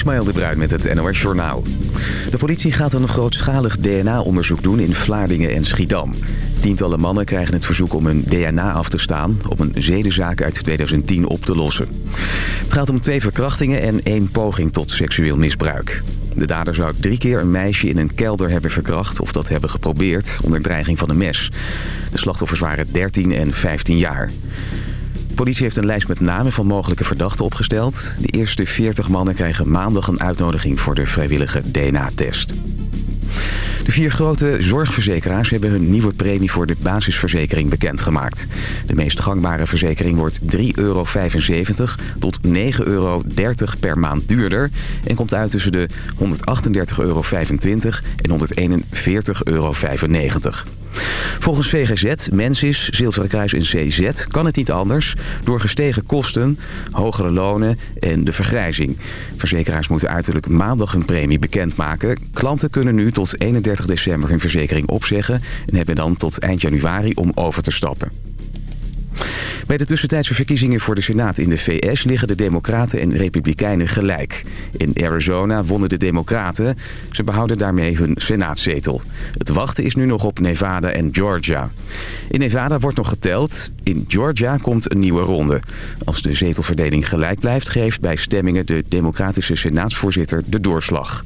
Ismaël de Bruin met het NOS Journaal. De politie gaat een grootschalig DNA-onderzoek doen in Vlaardingen en Schiedam. Tientallen mannen krijgen het verzoek om hun DNA af te staan... om een zedenzaak uit 2010 op te lossen. Het gaat om twee verkrachtingen en één poging tot seksueel misbruik. De dader zou drie keer een meisje in een kelder hebben verkracht... of dat hebben geprobeerd onder dreiging van een mes. De slachtoffers waren 13 en 15 jaar. Politie heeft een lijst met namen van mogelijke verdachten opgesteld. De eerste 40 mannen krijgen maandag een uitnodiging voor de vrijwillige DNA-test. De vier grote zorgverzekeraars hebben hun nieuwe premie voor de basisverzekering bekendgemaakt. De meest gangbare verzekering wordt 3,75 euro tot 9,30 euro per maand duurder... en komt uit tussen de 138,25 euro en 141,95 euro. Volgens VGZ, Mensis, Zilveren Kruis en CZ kan het niet anders... door gestegen kosten, hogere lonen en de vergrijzing. Verzekeraars moeten uiterlijk maandag hun premie bekendmaken. Klanten kunnen nu tot 31 december hun verzekering opzeggen... en hebben dan tot eind januari om over te stappen. Bij de tussentijdse verkiezingen voor de Senaat in de VS liggen de Democraten en Republikeinen gelijk. In Arizona wonnen de Democraten. Ze behouden daarmee hun Senaatzetel. Het wachten is nu nog op Nevada en Georgia. In Nevada wordt nog geteld. In Georgia komt een nieuwe ronde. Als de zetelverdeling gelijk blijft, geeft bij stemmingen de democratische senaatsvoorzitter de doorslag.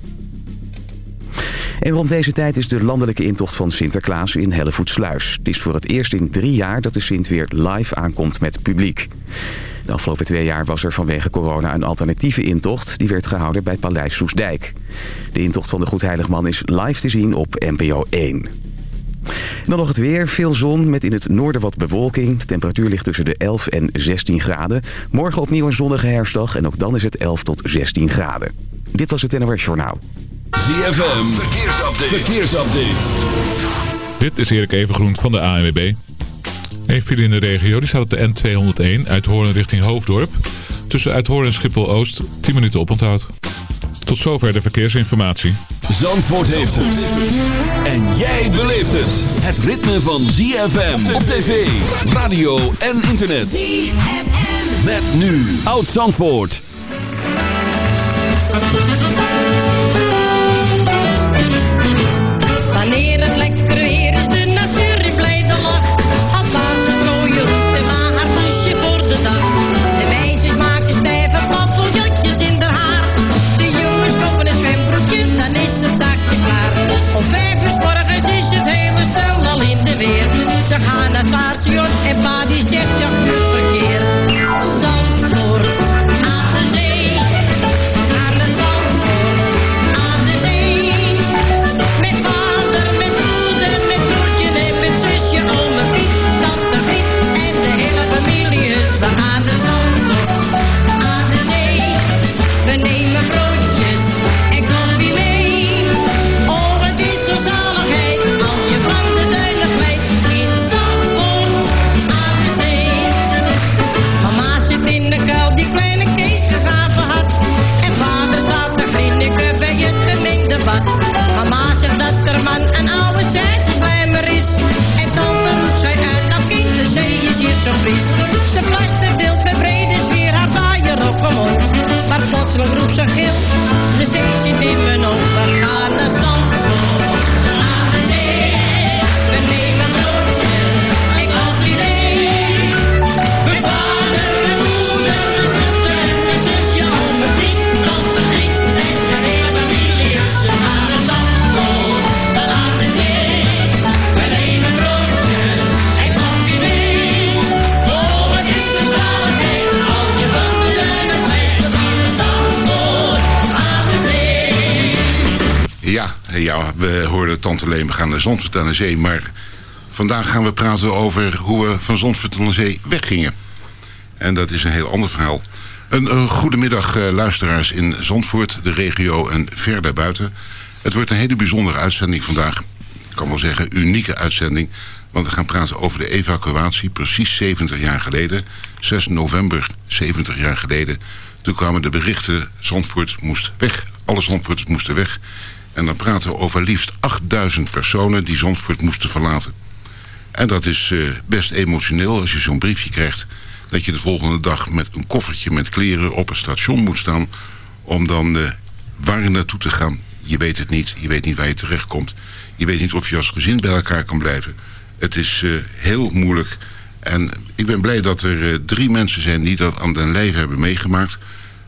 En rond deze tijd is de landelijke intocht van Sinterklaas in Hellevoetsluis. Het is voor het eerst in drie jaar dat de Sint weer live aankomt met publiek. De afgelopen twee jaar was er vanwege corona een alternatieve intocht... die werd gehouden bij Paleis Soesdijk. De intocht van de Goedheiligman is live te zien op NPO 1. En dan nog het weer. Veel zon met in het noorden wat bewolking. De temperatuur ligt tussen de 11 en 16 graden. Morgen opnieuw een zonnige herfstdag en ook dan is het 11 tot 16 graden. Dit was het NOS Journaal. ZFM, verkeersupdate. verkeersupdate. Dit is Erik Evengroen van de ANWB. Een file in de regio die staat op de N201 uit Hoorn richting Hoofddorp. Tussen Uithoorn en Schiphol-Oost 10 minuten oponthoud. Tot zover de verkeersinformatie. Zandvoort heeft het. En jij beleeft het. Het ritme van ZFM op tv, radio en internet. ZFM. Met nu Oud Zandvoort. Het lekker weer is, de natuur in blijde lach. Alpaas strooien roet en maar haar poesje voor de dag. De meisjes maken stijve paffeljotjes in haar haar. De jongens kopen een zwembroekje, dan is het zaakje klaar. Om vijf uur morgens is het hele stel al in de weer. Ze gaan naar het en pa die zegt ja, goed verkeer. Mama zegt dat er man een oude slijmer is. En dan roept zij uit, nou kind, de zee is hier zo fris. Ze plaster deelt met brede sfeer haar vaaier op omhoog. Maar plotseling roept ze gil, de zee zit in mijn ogen. We gaan naar Zandvoort, hoorden Tante Leen, we gaan naar Zandvoort aan de zee. Maar vandaag gaan we praten over hoe we van Zandvoort aan de zee weggingen. En dat is een heel ander verhaal. Een, een goedemiddag eh, luisteraars in Zandvoort, de regio en ver daarbuiten. Het wordt een hele bijzondere uitzending vandaag. Ik kan wel zeggen, unieke uitzending. Want we gaan praten over de evacuatie precies 70 jaar geleden. 6 november 70 jaar geleden. Toen kwamen de berichten, Zandvoort moest weg. Alle Zandvoorters moesten weg. En dan praten we over liefst 8000 personen die Zandvoort moesten verlaten. En dat is eh, best emotioneel als je zo'n briefje krijgt... dat je de volgende dag met een koffertje met kleren op het station moet staan... om dan eh, waar naartoe te gaan. Je weet het niet. Je weet niet waar je terechtkomt. Je weet niet of je als gezin bij elkaar kan blijven. Het is uh, heel moeilijk. En ik ben blij dat er uh, drie mensen zijn die dat aan den lijf hebben meegemaakt.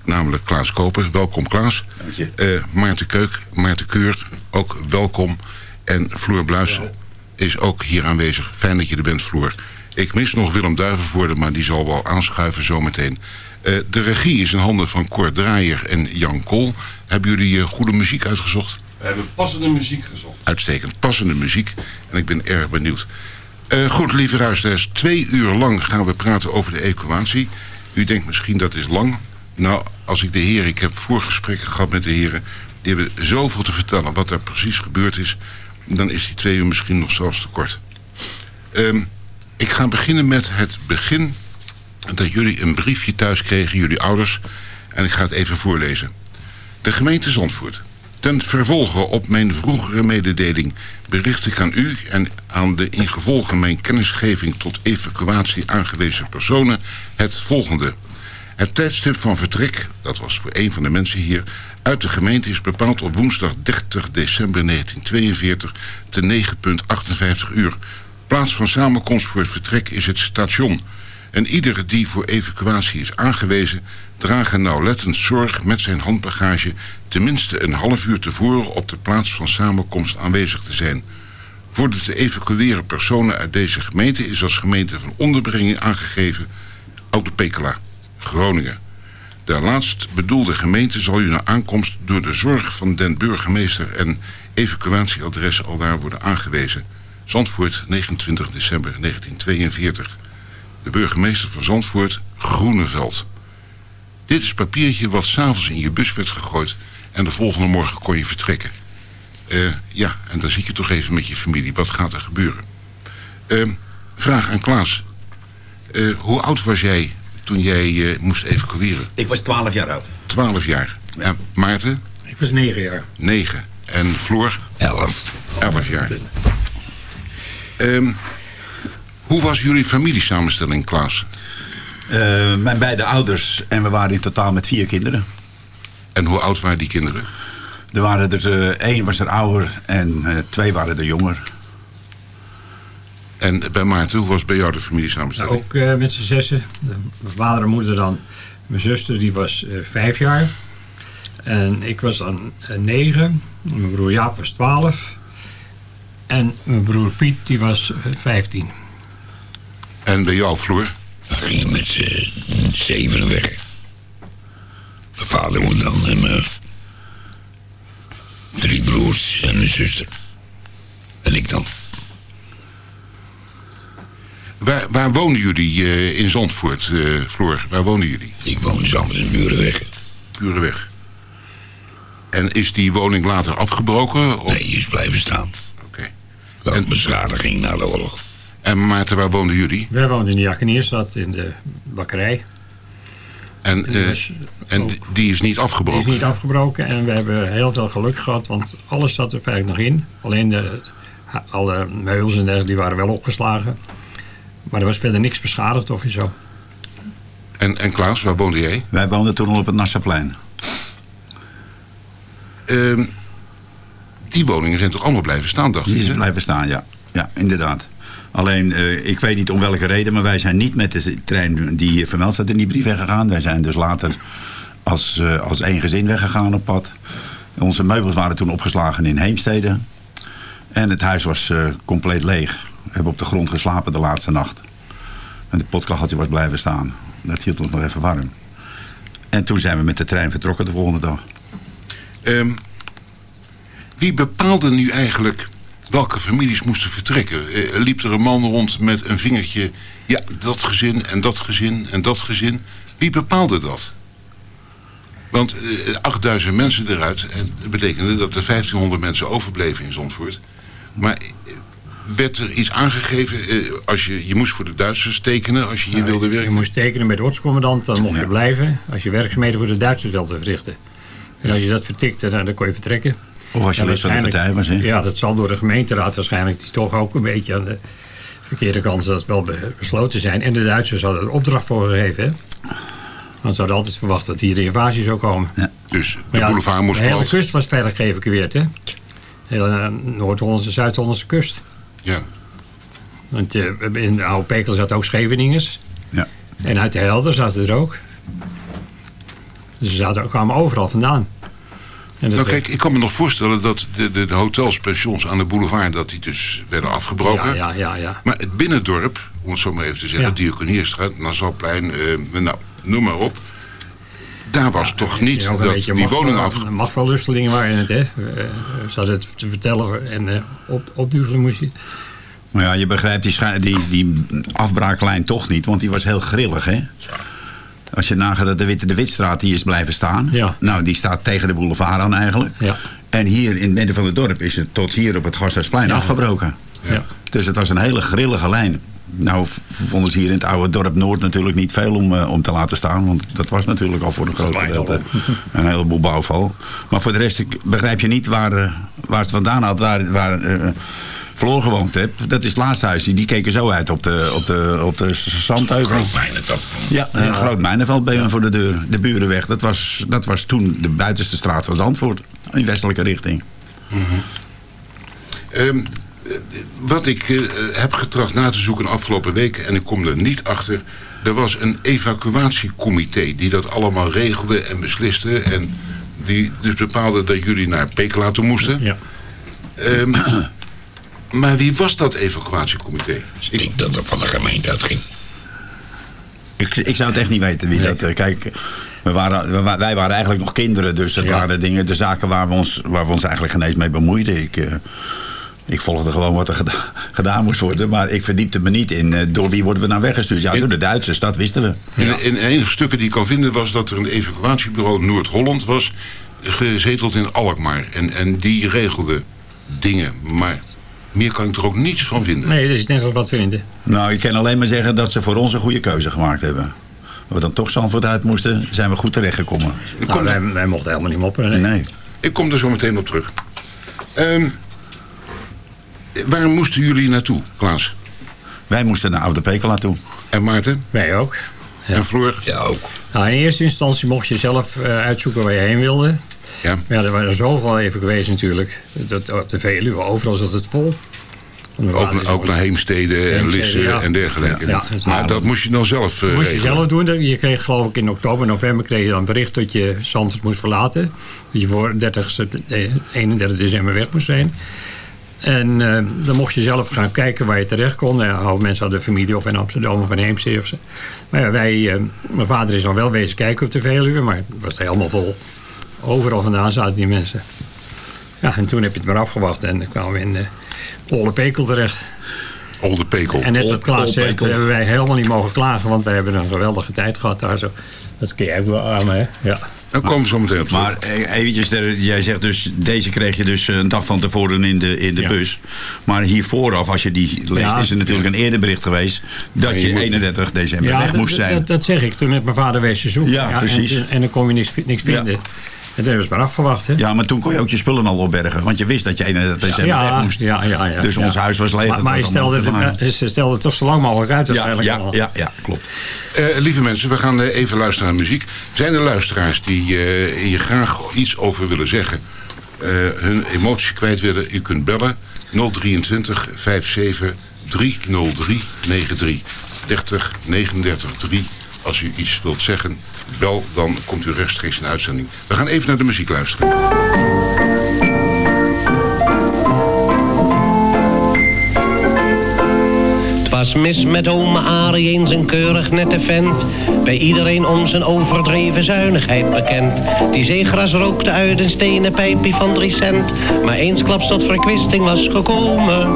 Namelijk Klaas Koper. Welkom Klaas. Dank je. Uh, Maarten Keuk, Maarten Keur, ook welkom. En Floor Bluis is ook hier aanwezig. Fijn dat je er bent, Floor. Ik mis nog Willem Duivenvoorde, maar die zal wel aanschuiven zometeen. Uh, de regie is in handen van Cor Draaier en Jan Kool. Hebben jullie uh, goede muziek uitgezocht? We hebben passende muziek gezocht. Uitstekend, passende muziek. En ik ben erg benieuwd. Uh, goed, lieve luisteraars. Twee uur lang gaan we praten over de equatie. U denkt misschien dat is lang. Nou, als ik de heren... Ik heb voorgesprekken gehad met de heren. Die hebben zoveel te vertellen wat er precies gebeurd is. Dan is die twee uur misschien nog zelfs te kort. Um, ik ga beginnen met het begin dat jullie een briefje thuis kregen, jullie ouders. En ik ga het even voorlezen. De gemeente Zandvoort. Ten vervolge op mijn vroegere mededeling bericht ik aan u en aan de ingevolge mijn kennisgeving tot evacuatie aangewezen personen het volgende. Het tijdstip van vertrek, dat was voor een van de mensen hier, uit de gemeente is bepaald op woensdag 30 december 1942 te 9.58 uur. Plaats van samenkomst voor het vertrek is het station. En iedere die voor evacuatie is aangewezen... dragen nauwlettend zorg met zijn handbagage... tenminste een half uur tevoren op de plaats van samenkomst aanwezig te zijn. Voor de te evacueren personen uit deze gemeente... is als gemeente van onderbrenging aangegeven... Oude Groningen. De laatst bedoelde gemeente zal u na aankomst... door de zorg van den burgemeester en evacuatieadres al daar worden aangewezen... Zandvoort, 29 december 1942. De burgemeester van Zandvoort, Groeneveld. Dit is papiertje wat s'avonds in je bus werd gegooid... en de volgende morgen kon je vertrekken. Uh, ja, en dan zit je toch even met je familie. Wat gaat er gebeuren? Uh, vraag aan Klaas. Uh, hoe oud was jij toen jij moest evacueren? Ik was 12 jaar oud. 12 jaar. Ja, Maarten? Ik was 9 jaar. 9. En Floor? 11. 11 jaar. Um, hoe was jullie familiesamenstelling, Klaas? Uh, mijn beide ouders en we waren in totaal met vier kinderen. En hoe oud waren die kinderen? Er waren er, uh, één was er ouder en uh, twee waren er jonger. En bij Maarten, hoe was bij jou de familiesamenstelling? Nou, ook met z'n zessen. Mijn vader en moeder dan. Mijn zuster die was vijf jaar. En ik was dan negen. Mijn broer Jaap was twaalf. En mijn broer Piet, die was 15. En bij jou, Floor? We gingen met z'n zevenen weg. Mijn vader moet dan en mijn drie broers en een zuster. En ik dan. Waar, waar wonen jullie uh, in Zandvoort, uh, Floor? Waar wonen jullie? Ik woon samen in Burenweg. Burenweg. En is die woning later afgebroken? Of? Nee, die is blijven staan. Wel en beschadiging na de oorlog. En Maarten, waar woonden jullie? Wij woonden in de Jakenierstad, in de bakkerij. En, uh, en die is niet afgebroken? Die is niet afgebroken en we hebben heel veel geluk gehad, want alles zat er feitelijk nog in. Alleen de, alle meubels en dergelijke, die waren wel opgeslagen. Maar er was verder niks beschadigd of zo. En, en Klaas, waar woonde jij? Wij woonden toen al op het Nassaplein. Uh, die woningen zijn toch allemaal blijven staan, dacht ik? Die zijn blijven staan, ja. Ja, inderdaad. Alleen, uh, ik weet niet om welke reden, maar wij zijn niet met de trein die vermeld staat in die brief weggegaan. Wij zijn dus later als, uh, als één gezin weggegaan op pad. Onze meubels waren toen opgeslagen in Heemstede. En het huis was uh, compleet leeg. Hebben op de grond geslapen de laatste nacht. En de potkacheltje was blijven staan. Dat hield ons nog even warm. En toen zijn we met de trein vertrokken de volgende dag. Um, wie bepaalde nu eigenlijk welke families moesten vertrekken? Uh, liep er een man rond met een vingertje... ja, dat gezin en dat gezin en dat gezin. Wie bepaalde dat? Want uh, 8000 mensen eruit... en dat betekende dat er 1500 mensen overbleven in Zandvoort. Maar eh, werd er iets aangegeven... Uh, als je, je moest voor de Duitsers tekenen als je hier nou, wilde werken? Je moest tekenen bij de ortscommandant, dan mocht je ja. blijven... als je werkzaamheden voor de Duitsers wilde verrichten. En als je dat vertikte, dan, dan kon je vertrekken. Of als je ja, lid van de partij was, hè? Ja, dat zal door de gemeenteraad waarschijnlijk die toch ook een beetje aan de verkeerde kant dat wel besloten zijn. En de Duitsers hadden er opdracht voor gegeven, hè? Want ze hadden altijd verwacht dat hier de invasie zou komen. Ja. Dus de ja, boulevard moest de hele kust was verder geëvacueerd, hè? De hele eh, Noord-Hollandse, Zuid-Hollandse kust. Ja. Want eh, in de oude Pekel zat ook Scheveningers. Ja. En uit de Helder zaten er ook. Dus ze zaten, kwamen overal vandaan. En Nou kijk, ik kan me nog voorstellen dat de, de, de hotels, pensions aan de boulevard... dat die dus werden afgebroken. Ja, ja, ja, ja. Maar het binnendorp, om het zo maar even te zeggen... Ja. Diakonierstraat, Nassauplein, eh, nou, noem maar op... daar was toch niet Ja, ook een dat beetje die woning af... Machtverlustelingen waren het, hè? Eh, Ze hadden het te vertellen en eh, op, opduvelen moest je. Maar ja, je begrijpt die, die, die afbraaklijn toch niet, want die was heel grillig, hè? Als je nagaat dat de Witte de Witstraat die is blijven staan. Ja. Nou, die staat tegen de boulevard aan eigenlijk. Ja. En hier in het midden van het dorp is het tot hier op het Gasthuisplein Ja. afgebroken. Ja. Dus het was een hele grillige lijn. Nou vonden ze hier in het oude dorp Noord natuurlijk niet veel om, eh, om te laten staan. Want dat was natuurlijk al voor een groot gedeelte een heleboel bouwval. Maar voor de rest ik begrijp je niet waar, eh, waar het vandaan had. Waar, waar eh, Floor gewoond hebt. Dat is het laatste huis. Die keken zo uit op de, op de, op de zandheuvel. Mijnenveld. Ja, een groot mijnenveld bij me voor de deur. De Burenweg. Dat was, dat was toen de buitenste straat van Zandvoort. In westelijke richting. Ehm, eh, wat ik eh, heb getracht na te zoeken de afgelopen weken... en ik kom er niet achter... er was een evacuatiecomité die dat allemaal regelde en besliste... en die dus bepaalde dat jullie naar Pekela toe moesten. Ja. Ehm, maar wie was dat evacuatiecomité? Ik denk dat het van de gemeente uitging. Ik, ik zou het echt niet weten wie dat... eh, kijk, we waren, wij waren eigenlijk nog kinderen. Dus dat Ja. waren dingen, de zaken waar we ons, waar we ons eigenlijk geen eens mee bemoeiden. Ik, eh, ik volgde gewoon wat er geda- gedaan moest worden. Maar ik verdiepte me niet in eh, door wie worden we nou weggestuurd. Ja, door de Duitsers, dat wisten we. In, in enige stukken die ik kan vinden was dat er een evacuatiebureau Noord-Holland was... gezeteld in Alkmaar. En, en die regelde dingen. Maar meer kan ik er ook niets van vinden. Nee, dat is als wat vinden. Nou, ik kan alleen maar zeggen dat ze voor ons een goede keuze gemaakt hebben. We dan toch Zandvoort uit moesten, zijn we goed terechtgekomen. Nou, wij, wij mochten helemaal niet mopperen. nee. Nee. ik kom er zo meteen op terug. Ehm, waar moesten jullie naartoe, Klaas? Wij moesten naar Oude Pekela toe. En Maarten? Wij ook. Ja. En Floor? Ja, ook. Nou, in eerste instantie mocht je zelf eh, uitzoeken waar je heen wilde. Ja. Maar ja, er waren zoveel even geweest natuurlijk. Dat, op de Veluwe, overal zat het vol. Ook, ook naar Heemstede en Heemstede, Lisse ja. en dergelijke. Ja, ja, dat is maar nou- dat moest je dan zelf eh, moest je regelen. zelf doen. Je kreeg geloof ik in oktober, november kreeg je dan bericht dat je Zandvoort moest verlaten. Dat je voor 30, sept- eh, 31 december weg moest zijn. En eh, dan mocht je zelf gaan kijken waar je terecht kon. Ja, oude mensen hadden familie of in Amsterdam of in. Of zo. Maar ja, wij, eh, mijn vader is dan wel wezen kijken op de Veluwe, maar het was helemaal vol. Overal vandaan zaten die mensen. Ja, en toen heb je het maar afgewacht en dan kwamen we in uh, Olle Pekel terecht. Olde Pekel. En net wat Klaas zegt, hebben wij helemaal niet mogen klagen, want wij hebben een geweldige tijd gehad daar zo. Dat kun jij ook wel aan, hè? Ja. Dan komen we zo meteen op terug. Maar eh, eventjes, jij zegt dus, deze kreeg je dus een dag van tevoren in de, in de Ja. bus. Maar hier vooraf, als je die leest, Ja. is er natuurlijk een eerder bericht geweest dat Nee, je je moet- 31 december weg moest zijn. Dat, dat zeg ik. Toen heeft mijn vader wezen zoeken. Ja, precies. En, en dan kon je niks, niks Ja. vinden. Toen hebben ze maar afgewacht, hè? Ja, maar toen kon je ook je spullen al opbergen. Want je wist dat je 31 december weg ja, moest. ja, ja, ja, Dus ja. ons huis was leeg. Maar, dat maar je stelde, het, eh, ze stelde het toch zo lang mogelijk uit ja, waarschijnlijk ja, ja, ja, klopt. Eh, lieve mensen, we gaan eh, even luisteren naar muziek. Zijn er luisteraars die eh, hier graag iets over willen zeggen? eh, hun emotie kwijt willen? U kunt bellen 023 57 303 93 30 39 3. Als u iets wilt zeggen, bel, dan komt u rechtstreeks in de uitzending. We gaan even naar de muziek luisteren. Was mis met ome Arie eens een keurig nette vent. Bij iedereen om zijn overdreven zuinigheid bekend. Die zeegras rookte uit een stenen pijpje van drie cent. Maar eensklaps tot verkwisting was gekomen.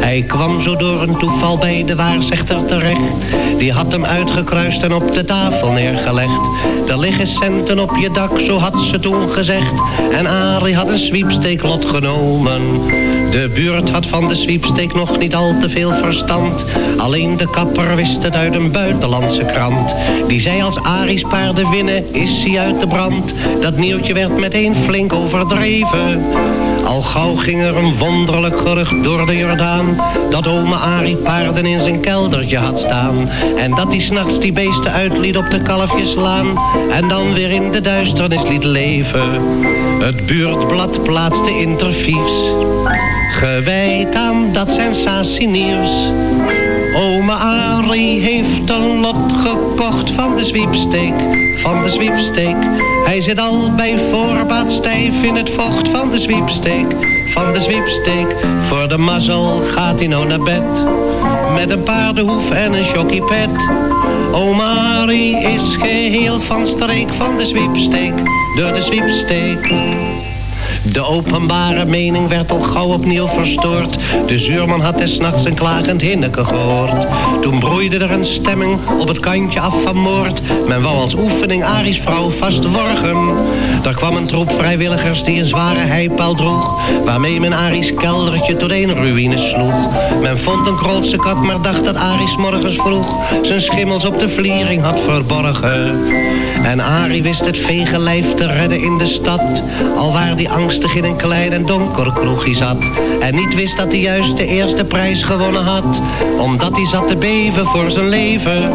Hij kwam zo door een toeval bij de waarzegter terecht. Die had hem uitgekruist en op de tafel neergelegd. Er liggen centen op je dak, zo had ze toen gezegd. En Arie had een sweepsteeklot genomen. De buurt had van de sweepsteek nog niet al te veel verstand. Alleen de kapper wist het uit een buitenlandse krant. Die zei als Aries paarden winnen, is hij uit de brand. Dat nieuwtje werd meteen flink overdreven. Al gauw ging er een wonderlijk gerucht door de Jordaan. Dat ome Arie paarden in zijn keldertje had staan. En dat hij s'nachts die beesten uitliet op de kalfjeslaan. En dan weer in de duisternis liet leven. Het buurtblad plaatste interviews. Gewijd aan dat sensatienieuws. Ome Arie heeft een lot gekocht van de zwiepsteek, van de zwiepsteek. Hij zit al bij voorbaat stijf in het vocht van de zwiepsteek, van de zwiepsteek. Voor de mazzel gaat hij nou naar bed, met een paardenhoef en een. Ome Arie is geheel van streek van de zwiepsteek, door de zwiepsteek. De openbare mening werd al gauw opnieuw verstoord. De zuurman had des nachts een klagend hinneke gehoord. Toen broeide er een stemming op het kantje af van moord. Men wou als oefening Aries vrouw vastworgen. Er kwam een troep vrijwilligers die een zware heipaal droeg. Waarmee men Aries keldertje tot een ruïne sloeg. Men vond een krootse kat, maar dacht dat Aries morgens vroeg zijn schimmels op de vliering had verborgen. En Arie wist het vege lijf te redden in de stad. Al waar die angstig in een klein en donker kroegje zat. En niet wist dat hij juist de eerste prijs gewonnen had. Omdat hij zat te beven voor zijn leven.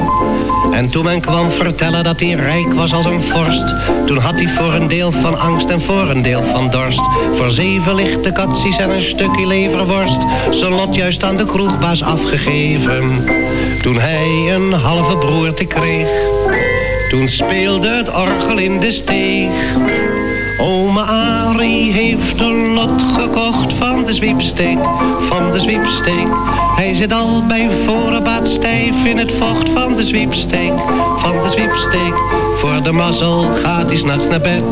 En toen men kwam vertellen dat hij rijk was als een vorst. Toen had hij voor een deel van angst en voor een deel van dorst. Voor zeven lichte katsies en een stukje leverworst. Zijn lot juist aan de kroegbaas afgegeven. Toen hij een halve broerte kreeg. Toen speelde het orgel in de steeg. Ome Arie heeft een lot gekocht van de zwiepsteek, van de zwiepsteek. Hij zit al bij voorbaat stijf in het vocht van de zwiepsteek, van de zwiepsteek. Voor de mazzel gaat hij s'nachts naar bed,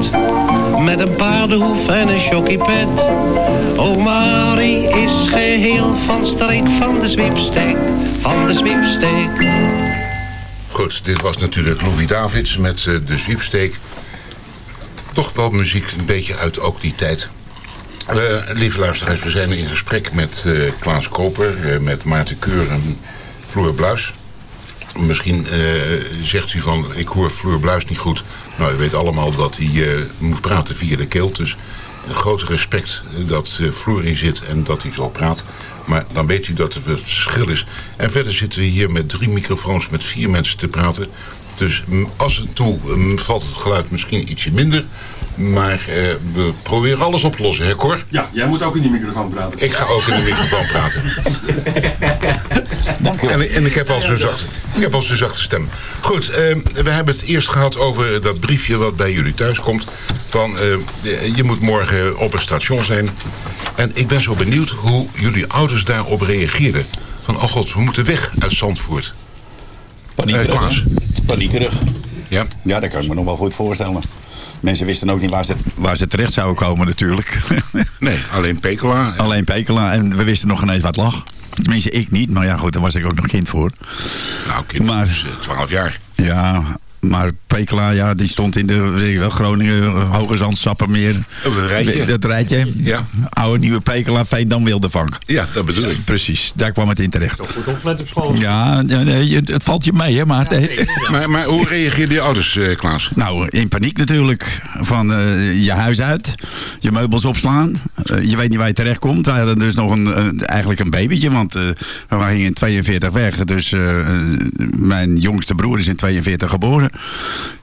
met een paardenhoef en een chockiepet. Ome Arie is geheel van streek van de zwiepsteek, van de zwiepsteek. Goed, dit was natuurlijk Louis Davids met eh, de zwiepsteek. Toch wel muziek een beetje uit ook die tijd. Lieve luisteraars, we zijn in gesprek met eh, Klaas Koper, eh, met Maarten Keur en Floor Bluis. Misschien eh, zegt u van, ik hoor Floor Bluis niet goed. Nou, u weet allemaal dat hij moet praten via de keel. Dus groot respect dat Floor in zit en dat hij zo praat. Maar dan weet u dat er verschil is. En verder zitten we hier met drie microfoons met vier mensen te praten. Dus mm, als en toe mm, valt het geluid misschien ietsje minder. Maar eh, we proberen alles op te lossen, hè Cor? Ja, jij moet ook in die microfoon praten. Ik ga ook in de microfoon praten. En, en ik heb al zo'n zachte, ik heb al zo'n zachte stem. Goed, eh, we hebben het eerst gehad over dat briefje wat bij jullie thuis komt. Van, eh, je moet morgen op het station zijn. En ik ben zo benieuwd hoe jullie ouders daarop reageerden. Van, oh god, we moeten weg uit Zandvoort. Paniekerig, Eh? Paniekerig. Ja. Ja, dat kan ik me nog wel goed voorstellen. Mensen wisten ook niet waar ze, waar ze terecht zouden komen natuurlijk. Nee, alleen Pekela. Alleen Pekela. En we wisten nog geen eens wat lag. Tenminste, ik niet. Maar ja, goed, daar was ik ook nog kind voor. Nou, kind, Maar- dus, eh, 12 jaar. Ja, maar Pekela, ja, die stond in de weet ik wel, Groningen, eh, Hoge Zand, Sappermeer. Dat rijtje. Dat rijtje. Ja. Oude nieuwe Pekela, Veendam, Wildevank. Ja, dat bedoel ik. Precies, daar kwam het in terecht. Toch goed opletten op school. Ja, het het valt je mee, hè, Maarten? Maar, maar hoe reageerden je ouders, eh, Klaas? Nou, in paniek natuurlijk. Van eh, je huis uit, je meubels opslaan. Je weet niet waar je terecht komt. Wij hadden dus nog een, een- eigenlijk een babytje, want eh, we gingen in 42 weg. Dus mijn jongste broer is in 42 geboren.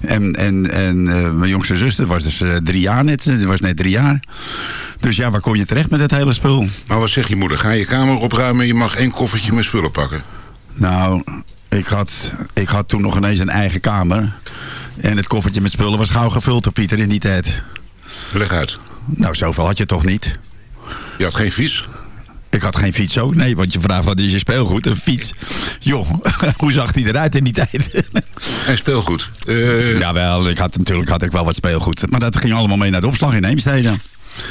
En, en, en eh, mijn jongste zuster was dus eh, drie jaar net. Die was net drie jaar. Dus ja, waar kom je terecht met het hele spul? Maar wat zegt je moeder? Ga je kamer opruimen je mag één koffertje met spullen pakken. Nou, ik had, ik had toen nog ineens een eigen kamer. En het koffertje met spullen was gauw gevuld door Pieter in die tijd. Leg uit. Nou, zoveel had je toch niet? Je had geen fiets? Ik had geen fiets ook. Nee, want je vraagt wat is je speelgoed? Een fiets. Joh, hoe zag die eruit in die tijd? En speelgoed. Eh, Jawel, ik had, natuurlijk had ik wel wat speelgoed. Maar dat ging allemaal mee naar de opslag in Heemstede.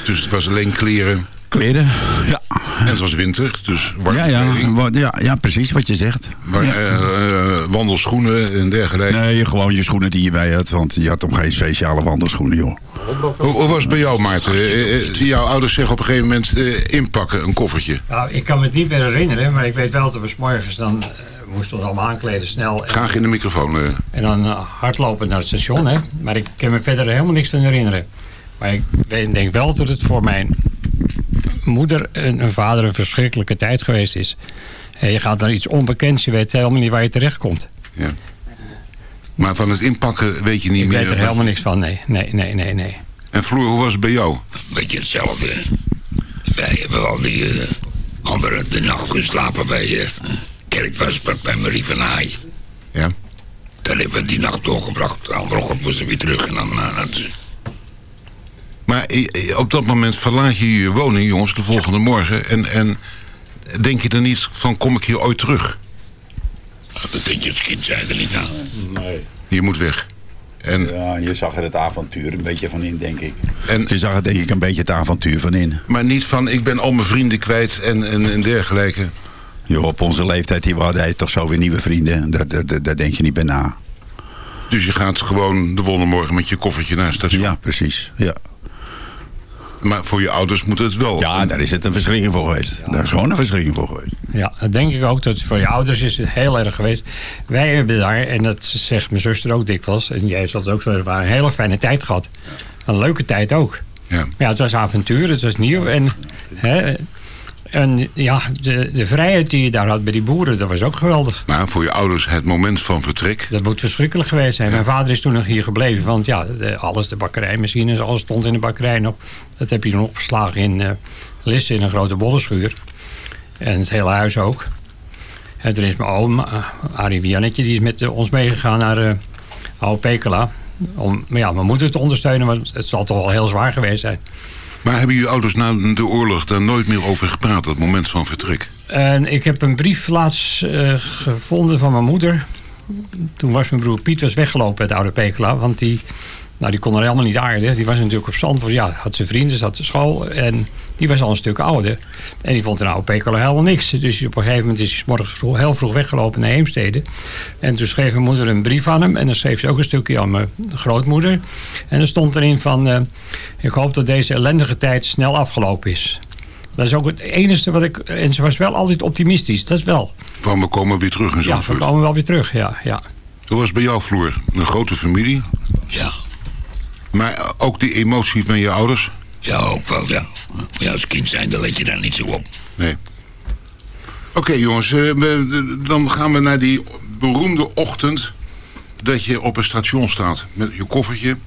Dus het was alleen kleren, Kleren, ja. En het was winter, dus warme Ja, ja, ja, ja, precies wat je zegt. Maar, Ja. eh, eh, wandelschoenen en dergelijke. Nee, gewoon je schoenen die je bij had, want je had toch geen speciale wandelschoenen, joh. Hoe, hoe was het bij jou, Maarten? Eh, eh, jouw ouders zeggen op een gegeven moment eh, inpakken, een koffertje. Nou, ik kan me het niet meer herinneren, maar ik weet wel dat we 's morgens dan moesten ons allemaal aankleden snel. En, Graag in de microfoon. eh. en dan hardlopen naar het station. Hè. Maar ik kan me verder helemaal niks van herinneren. Maar ik weet- denk wel dat het voor mijn moeder en een vader een verschrikkelijke tijd geweest is. En je gaat naar iets onbekends, je weet helemaal niet waar je terechtkomt. Ja. Maar van het inpakken weet je niet Ik meer. weet er helemaal niks van, nee, nee, nee, nee, nee. En Floor, hoe was het bij jou? Beetje hetzelfde. Wij hebben wel die eh, andere de nacht geslapen bij eh Kerkwasper bij Marie van Haai. Ja. Daar hebben we die nacht doorgebracht. De andere ochtend moesten we weer terug en dan eh. Maar op dat moment verlaat je je woning, jongens, de volgende morgen. En, en denk je er niet van, kom ik hier ooit terug? Dat denk je als kind zijn er niet aan. Nee. Je moet weg. En, Ja, je zag er het avontuur een beetje van in, denk ik. en, Je zag er denk ik een beetje het avontuur van in. maar niet van, ik ben al mijn vrienden kwijt en, en, en dergelijke. Joh, op onze leeftijd hier hadden hij toch zo weer nieuwe vrienden. Daar, daar, daar- daar denk je niet bij na. Dus je gaat gewoon de volgende morgen met je koffertje naar het station. Ja, precies. Ja, Maar voor je ouders moet het wel. ja daar is het een verschrikking voor geweest. Daar is gewoon een verschrikking voor geweest. Ja, dat denk ik ook. Dat voor je ouders is het heel erg geweest. Wij hebben daar, en dat zegt mijn zuster ook dikwijls, en jij zal het ook zo ervaren, een hele fijne tijd gehad. Een leuke tijd ook. Ja. Ja, het was avontuur, het was nieuw. En, hè, en ja, de, de vrijheid die je daar had bij die boeren, dat was ook geweldig. Maar voor je ouders het moment van vertrek. Dat moet verschrikkelijk geweest zijn. Mijn vader is toen nog hier gebleven. Want ja, de- alles, de bakkerijmachines, alles stond in de bakkerij nog. Dat heb je dan opgeslagen in eh Lisse in een grote bollenschuur. En het hele huis ook. En toen is mijn oom, uh, Arie Viannetje, die is met eh, ons meegegaan naar eh Oude Pekela. Om ja, mijn moeder te ondersteunen, want het zal toch wel heel zwaar geweest zijn. Maar hebben je ouders na de oorlog daar nooit meer over gepraat, dat moment van vertrek? En ik heb een brief laatst eh, gevonden van mijn moeder. Toen was mijn broer Piet was weggelopen uit Oude Pekela. Want die, nou, die kon er helemaal niet aarden. Die was natuurlijk op zand. Ja, had zijn vrienden, zat de school. En die was al een stuk ouder. En die vond in Oude Pekela helemaal niks. Dus op een gegeven moment is hij 's morgens vroeg, heel vroeg weggelopen naar Heemstede. En toen schreef mijn moeder een brief aan hem. En dan schreef ze ook een stukje aan mijn grootmoeder. En er stond erin van... eh, ik hoop dat deze ellendige tijd snel afgelopen is. Dat is ook het enige wat ik... En ze was wel altijd optimistisch, dat is wel. Van we komen weer terug in Ja, we Zandvoort. komen wel weer terug, ja. ja. Hoe was het bij jou, Floor? Een grote familie. Ja, Maar ook die emotie van je ouders? ja, ook wel, ja. Als kind zijn, dan let je daar niet zo op. Nee. Oké jongens, eh, we- dan gaan we naar die beroemde ochtend... dat je op een station staat met je koffertje...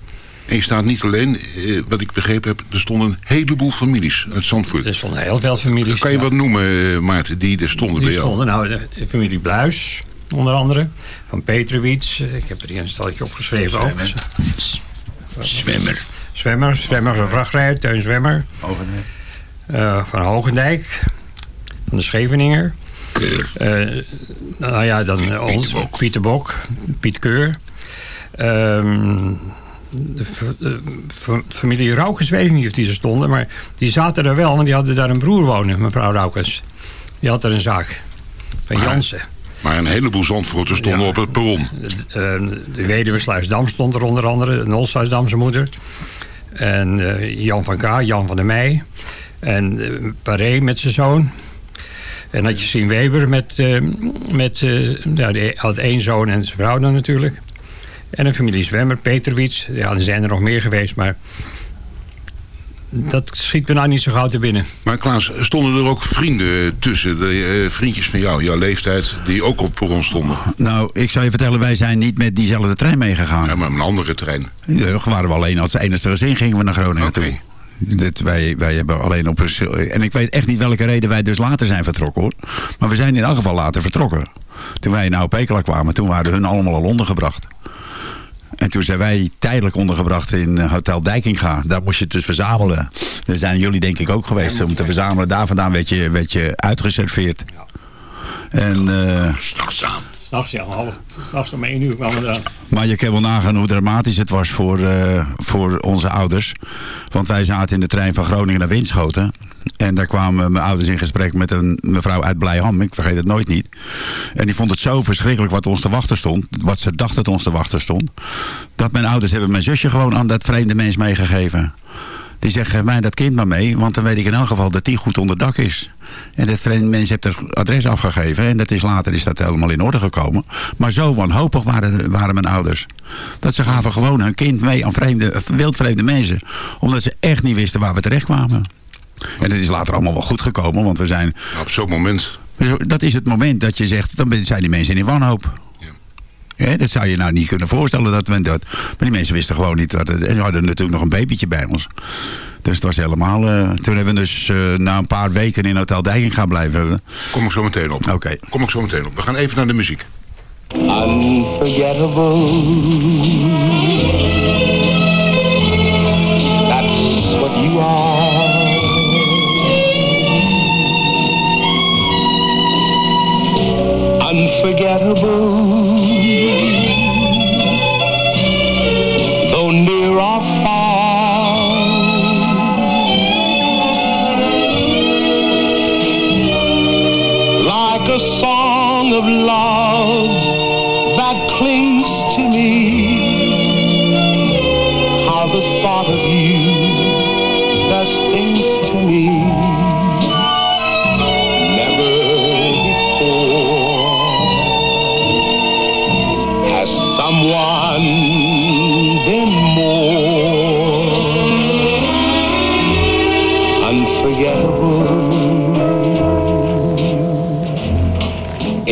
En je staat niet alleen, eh, wat ik begrepen heb, er stonden een heleboel families uit Zandvoort. Er stonden heel veel families. Kan je ja. wat noemen, eh, Maarten, die er stonden Die bij jou? stonden, nou, de, de familie Bluis, onder andere. Van Petrovic. Ik heb er hier een stalletje opgeschreven ook. Zwemmer. Zwemmer, Zwemmer van vrachtrijder, Teun Zwemmer. Eh, van Hogendijk. Van de Scheveninger. Keur. Eh, nou ja, dan eh, ons, Pieter Bok. Pieter Bok, Piet Keur. Ehm, de, familie Raukens weet ik niet of die er stonden, maar die zaten er wel, want die hadden daar een broer wonen, mevrouw Raukens. Die had er een zaak. Van Maar- Jansen. Maar een heleboel Zandvoorters stonden Ja. op het perron. De, eh, de weduwe Sluisdam stond er onder andere, Nol Sluisdam zijn moeder. En eh, Jan van K, Jan van der Meij. En eh Paré met zijn zoon. En had je Weber met, eh, met eh, ja, die had één zoon en zijn vrouw dan natuurlijk. En een familie Zwemmer, Peterwits. Ja, er zijn er nog meer geweest, maar dat schiet me nou niet zo gauw te binnen. Maar Klaas, stonden er ook vrienden tussen, de, eh, vriendjes van jou, jouw leeftijd, die ook op perron stonden? Nou, ik zou je vertellen, wij zijn niet met diezelfde trein meegegaan. Ja, maar een andere trein. Ja, waren we alleen als enige gezin gingen we naar Groningen Oké. toe. Dit, wij, wij hebben alleen op een... En ik weet echt niet welke reden wij dus later zijn vertrokken hoor. Maar we zijn in elk geval later vertrokken. Toen wij in Oud-Pekela kwamen, toen waren hun allemaal al ondergebracht. En toen zijn wij tijdelijk ondergebracht in eh, Hotel Dijkinga. Daar moest je het dus verzamelen. Daar zijn jullie denk ik ook geweest om te verzamelen. Daar vandaan werd je, werd je uitgeserveerd. En... eh, S'nachts ja, om één uur kwamen we. Maar je kan wel nagaan hoe dramatisch het was voor, eh, voor onze ouders. Want wij zaten in de trein van Groningen naar Winschoten. En daar kwamen mijn ouders in gesprek met een mevrouw uit Blijham. Ik vergeet het nooit niet. En die vond het zo verschrikkelijk wat ons te wachten stond. Wat ze dacht dat ons te wachten stond. Dat mijn ouders hebben mijn zusje gewoon aan dat vreemde mens meegegeven. Die zegt, geef mij dat kind maar mee. Want dan weet ik in elk geval dat die goed onder dak is. En dat vreemde mens heeft er adres afgegeven. En dat is, later is dat helemaal in orde gekomen. Maar zo wanhopig waren, waren mijn ouders. Dat ze gaven gewoon hun kind mee aan vreemde, wildvreemde mensen. Omdat ze echt niet wisten waar we terecht kwamen. En het is later allemaal wel goed gekomen. Want we zijn... Op zo'n moment... Dat is het moment dat je zegt, dan zijn die mensen in wanhoop. Ja, dat zou je nou niet kunnen voorstellen dat men dat. Maar die mensen wisten gewoon niet wat het. En we hadden natuurlijk nog een babytje bij ons. Dus het was helemaal. eh, toen hebben we dus eh, na een paar weken in Hotel Dijking gaan blijven. Kom ik zo meteen op. Oké. Kom ik zo meteen op. We gaan even naar de muziek. Unforgettable. Love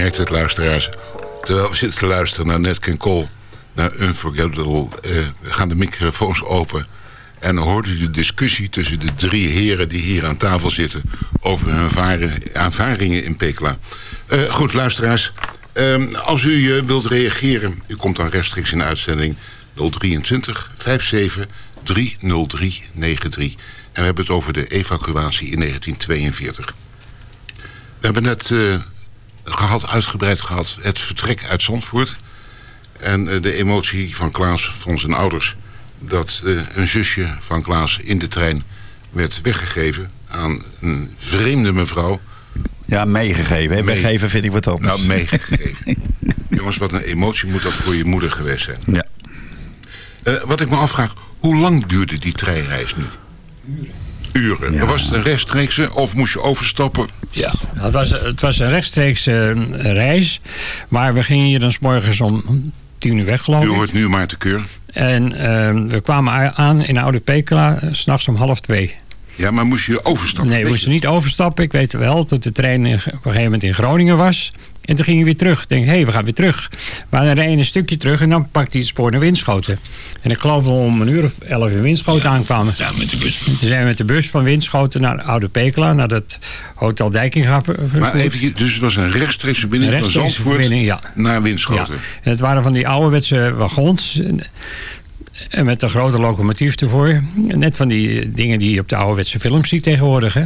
merkt het, luisteraars. Terwijl we zitten te luisteren naar Nat King Cole, naar Unforgettable, eh, gaan de microfoons open. En hoort u de discussie tussen de drie heren die hier aan tafel zitten... over hun ervaringen in Pekela. Eh, goed, luisteraars. ehm, als u eh, wilt reageren, u komt dan rechtstreeks in de uitzending 023 57 303 93. En we hebben het over de evacuatie in 1942. We hebben net gehad, uitgebreid gehad het vertrek uit Zandvoort. En eh, de emotie van Klaas, van zijn ouders... dat eh, een zusje van Klaas in de trein werd weggegeven aan een vreemde mevrouw. Ja, meegegeven. hè. Mee- Weggeven vind ik wat anders. Nou, meegegeven. Jongens, wat een emotie moet dat voor je moeder geweest zijn. Ja. Eh, wat ik me afvraag, hoe lang duurde die treinreis nu? Uren. Ja. Was het een rechtstreekse of moest je overstappen? Ja. Nou, het, was, het was een rechtstreekse eh, reis. Maar we gingen hier dan 's morgens om tien uur weg, geloof U ik. hoort nu maar te keur. En eh, we kwamen aan in Oude Pekela, s s'nachts om half twee. Ja, maar moest je overstappen? Nee, moesten je? niet overstappen. Ik weet wel dat de trein in- op een gegeven moment in Groningen was. En toen gingen we weer terug. Ik denk, hé, hey, we gaan weer terug. Maar dan rijden een stukje terug en dan pakte hij het spoor naar Winschoten. En ik geloof we om een uur of elf in Winschoten aankwamen. Samen met de bus. En toen zijn we met de bus van Winschoten naar Oude Pekela, naar het Hotel Dijking gaan Maar even, dus het was een rechtstreekse verbinding van Zandvoort verbinding, ja. naar Ja, Winschoten. en het waren van die ouderwetse wagons. En- met een grote locomotief ervoor. Net van die dingen die je op de ouderwetse films ziet tegenwoordig. Hè.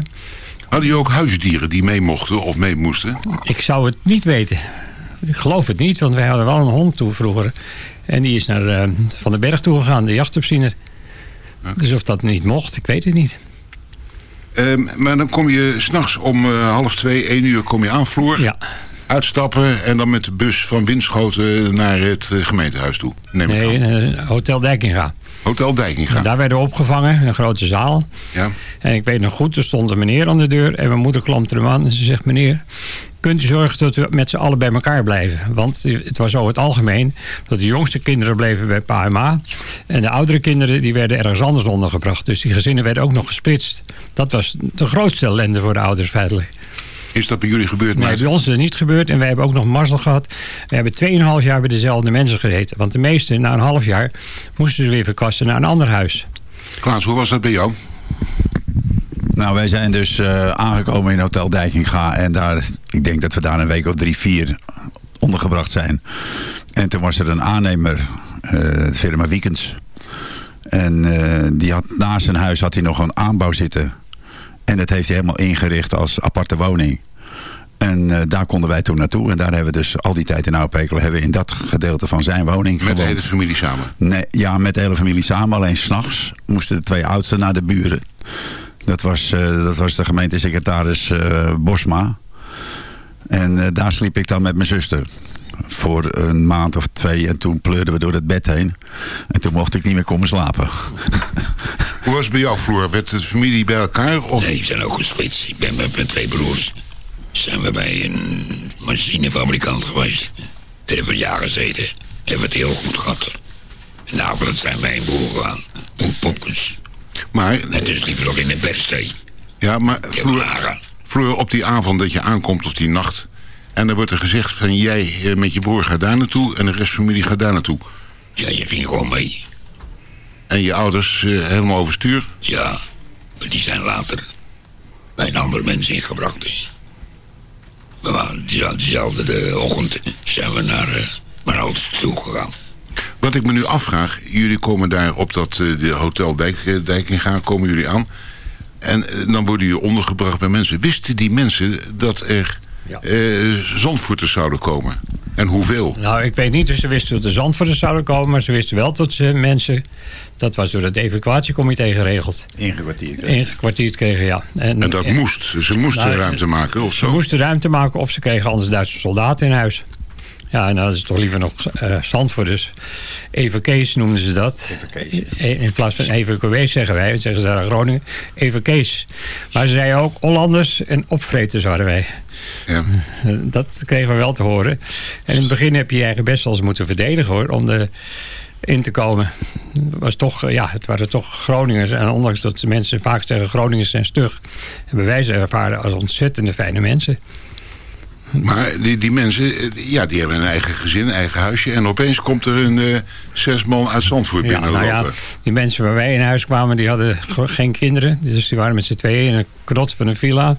Hadden je ook huisdieren die mee mochten of mee moesten? Ik zou het niet weten. Ik geloof het niet, want wij hadden wel een hond toe vroeger. En die is naar eh, Van den Berg toe gegaan, de jachtopziener. Dus of dat niet mocht, ik weet het niet. Ehm, maar dan kom je s'nachts om eh, half twee, één uur kom je aan, vloer. Ja. Uitstappen en dan met de bus van Winschoten naar het eh, gemeentehuis toe. Neem Nee, aan. eh, Hotel Dijkinga. Hotel Dijkinga. En daar werden we opgevangen, een grote zaal. Ja. En ik weet nog goed, er stond een meneer aan de deur. En mijn moeder klampte hem aan en ze zegt... meneer, kunt u zorgen dat we met z'n allen bij elkaar blijven? Want het was over het algemeen dat de jongste kinderen bleven bij pa en ma. En de oudere kinderen die werden ergens anders ondergebracht. Dus die gezinnen werden ook nog gesplitst. Dat was de grootste ellende voor de ouders feitelijk. Is dat bij jullie gebeurd? Nee, bij ons is het niet gebeurd. En wij hebben ook nog mazzel gehad. We hebben 2,5 jaar bij dezelfde mensen gezeten. Want de meesten, na een half jaar, moesten ze weer verkassen naar een ander huis. Klaas, hoe was dat bij jou? Nou, wij zijn dus eh, aangekomen in Hotel Dijkinga. En daar, ik denk dat we daar een week of drie, vier ondergebracht zijn. En toen was er een aannemer, eh, de firma Weekends. En eh, die had naast zijn huis had hij nog een aanbouw zitten. En dat heeft hij helemaal ingericht als aparte woning. En eh, daar konden wij toen naartoe. En daar hebben we dus al die tijd in Oudpekelen... hebben we in dat gedeelte van zijn woning Met de hele familie samen? Nee, ja, met de hele familie samen. Alleen s'nachts moesten de twee oudsten naar de buren. Dat was, eh, dat was de gemeentesecretaris eh, Bosma. En daar sliep ik dan met mijn zuster. Voor een maand of twee. En toen pleurden we door het bed heen. En toen mocht ik niet meer komen slapen. Hoe was het bij jou, Floor? Werd de familie bij elkaar? Of... Nee, we zijn ook gesplitst. Ik ben met mijn twee broers. Zijn we bij een machinefabrikant geweest. Daar hebben we een jaar gezeten. Hebben we het heel goed gehad. En zijn wij in boer gegaan. Boer Popkens. Maar, En dus liepen we nog in de berstee. ja, maar Floor. Floor, op die avond dat je aankomt of die nacht... en dan wordt er gezegd van jij eh, met je broer gaat daar naartoe... en de rest van de familie gaat daar naartoe. Ja, je ging gewoon mee. En je ouders eh, helemaal overstuur. Ja, maar die zijn later bij een andere mens ingebracht. We waren die- diezelfde de ochtend zijn we naar eh, mijn ouders toe gegaan. Wat ik me nu afvraag, jullie komen daar op dat eh, de Hotel Dijk, eh, Dijkinga, komen jullie aan. En dan worden jullie ondergebracht bij mensen. Wisten die mensen dat er Ja. eh, zandvoeters zouden komen? En hoeveel? Nou, ik weet niet of ze wisten dat de Zandvoorters zouden komen... maar ze wisten wel dat ze mensen... dat was door het evacuatiecomité geregeld... Ingekwartierd. ingekwartierd kregen, ja. En dat en- moest. Ze moesten Nou, ruimte maken of Ze zo. moesten ruimte maken of ze kregen anders Duitse soldaten in huis. Ja, en dan is toch liever nog eh Zandvoorters. Evakees noemden ze dat. E- In plaats van evacuees zeggen wij, dat zeggen ze daar in Groningen. Evakees. Maar ze zeiden ook Hollanders en opvreters waren wij. Ja. Dat kregen we wel te horen. En in het begin heb je je eigen best wel eens moeten verdedigen hoor, om er in te komen. Het, was toch, eh, ja, het waren toch Groningers. En ondanks dat de mensen vaak zeggen Groningers zijn stug... hebben wij ze ervaren als ontzettende fijne mensen. Maar die, die mensen, ja, die hebben een eigen gezin, een eigen huisje. En opeens komt er een eh, zes man uit Zandvoort Ja, binnenlopen. nou ja, die mensen waar wij in huis kwamen, die hadden ge- geen kinderen. Dus die waren met z'n tweeën in een krot van een villa.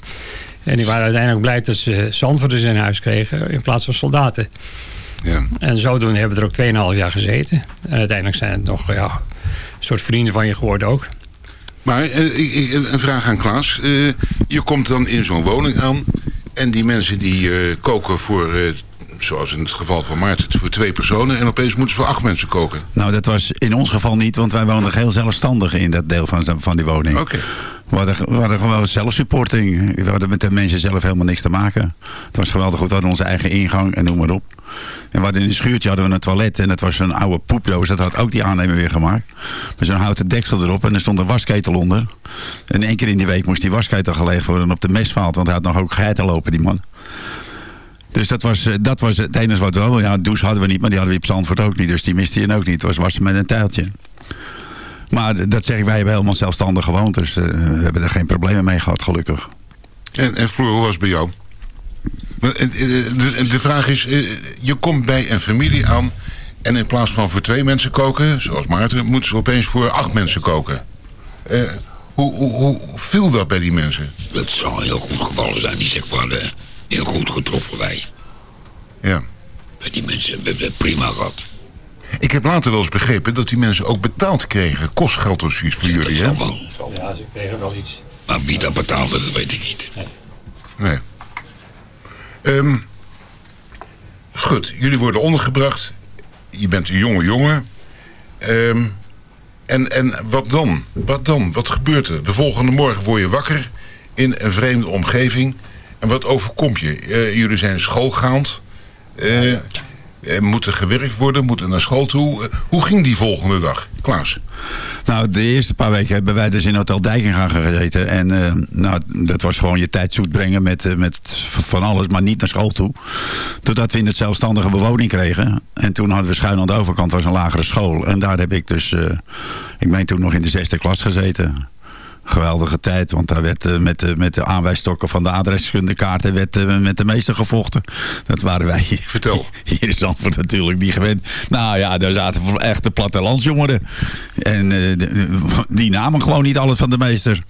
En die waren uiteindelijk blij dat ze Zandvoorters in huis kregen in plaats van soldaten. Ja. En zodoende hebben we er ook 2,5 jaar gezeten. En uiteindelijk zijn het nog ja, een soort vrienden van je geworden ook. Maar eh, ik- ik- een vraag aan Klaas. Eh, je komt dan in zo'n woning aan. En die mensen die eh, koken voor, eh, zoals in het geval van Maarten, voor twee personen. En opeens moeten ze voor acht mensen koken. Nou, dat was in ons geval niet, want wij woonden heel zelfstandig in dat deel van, van die woning. Oké. We hadden, we hadden gewoon zelfsupporting. We hadden met de mensen zelf helemaal niks te maken. Het was geweldig goed. We hadden onze eigen ingang en noem maar op. En we hadden in een schuurtje hadden we een toilet. En dat was een oude poepdoos. Dat had ook die aannemer weer gemaakt. Met zo'n houten deksel erop. En er stond een wasketel onder. En één keer in die week moest die wasketel gelegd worden op de mestvaalt. Want hij had nog ook geiten lopen, die man. Dus dat was, eh, dat was het enige wat we hadden. Ja, douche hadden we niet, maar die hadden we op Zandvoort ook niet. Dus die miste je ook niet. Het was wassen met een tijltje. Maar dat zeg ik, wij hebben helemaal zelfstandig gewoond. Dus eh, we hebben er geen problemen mee gehad, gelukkig. En, en Floor, hoe was het bij jou? Maar, eh, De, vraag is, je komt bij een familie aan... en in plaats van voor twee mensen koken, zoals Maarten... moeten ze opeens voor acht mensen koken. Eh, hoe, hoe, hoe viel dat bij die mensen? Dat zal heel goed gevallen zijn. Die zeg maar heel goed getroffen wij. Ja. Die mensen hebben het prima gehad. Ik heb later wel eens begrepen dat die mensen ook betaald kregen. Kostgeld of zoiets voor jullie, hè? Wel. Ja, ze kregen wel iets. Maar wie dat betaalde, dat weet ik niet. Nee. Ehm, goed, jullie worden ondergebracht. Je bent een jonge jongen. Ehm, en, en wat dan? Wat dan? Wat gebeurt er? De volgende morgen word je wakker. in een vreemde omgeving. En wat overkomt je? Eh, jullie zijn schoolgaand. Eh, er moet er gewerkt worden, moeten naar school toe. Eh, hoe ging die volgende dag, Klaas? Nou, de eerste paar weken hebben wij dus in Hotel Dijkinga gezeten. En eh, nou, dat was gewoon je tijd zoet brengen met, eh, met van alles, maar niet naar school toe. Totdat we in het zelfstandige bewoning kregen. En toen hadden we schuin aan de overkant was een lagere school. En daar heb ik dus, eh, ik meen toen nog in de zesde klas gezeten. Geweldige tijd, want daar werd eh, met, de, met de aanwijsstokken van de adreskundekaarten werd, eh, met de meester gevochten. Dat waren wij hier, Vertel. hier in Zandvoort natuurlijk niet gewend. Nou ja, daar zaten echte plattelandsjongeren. En eh, die namen gewoon niet alles van de meester.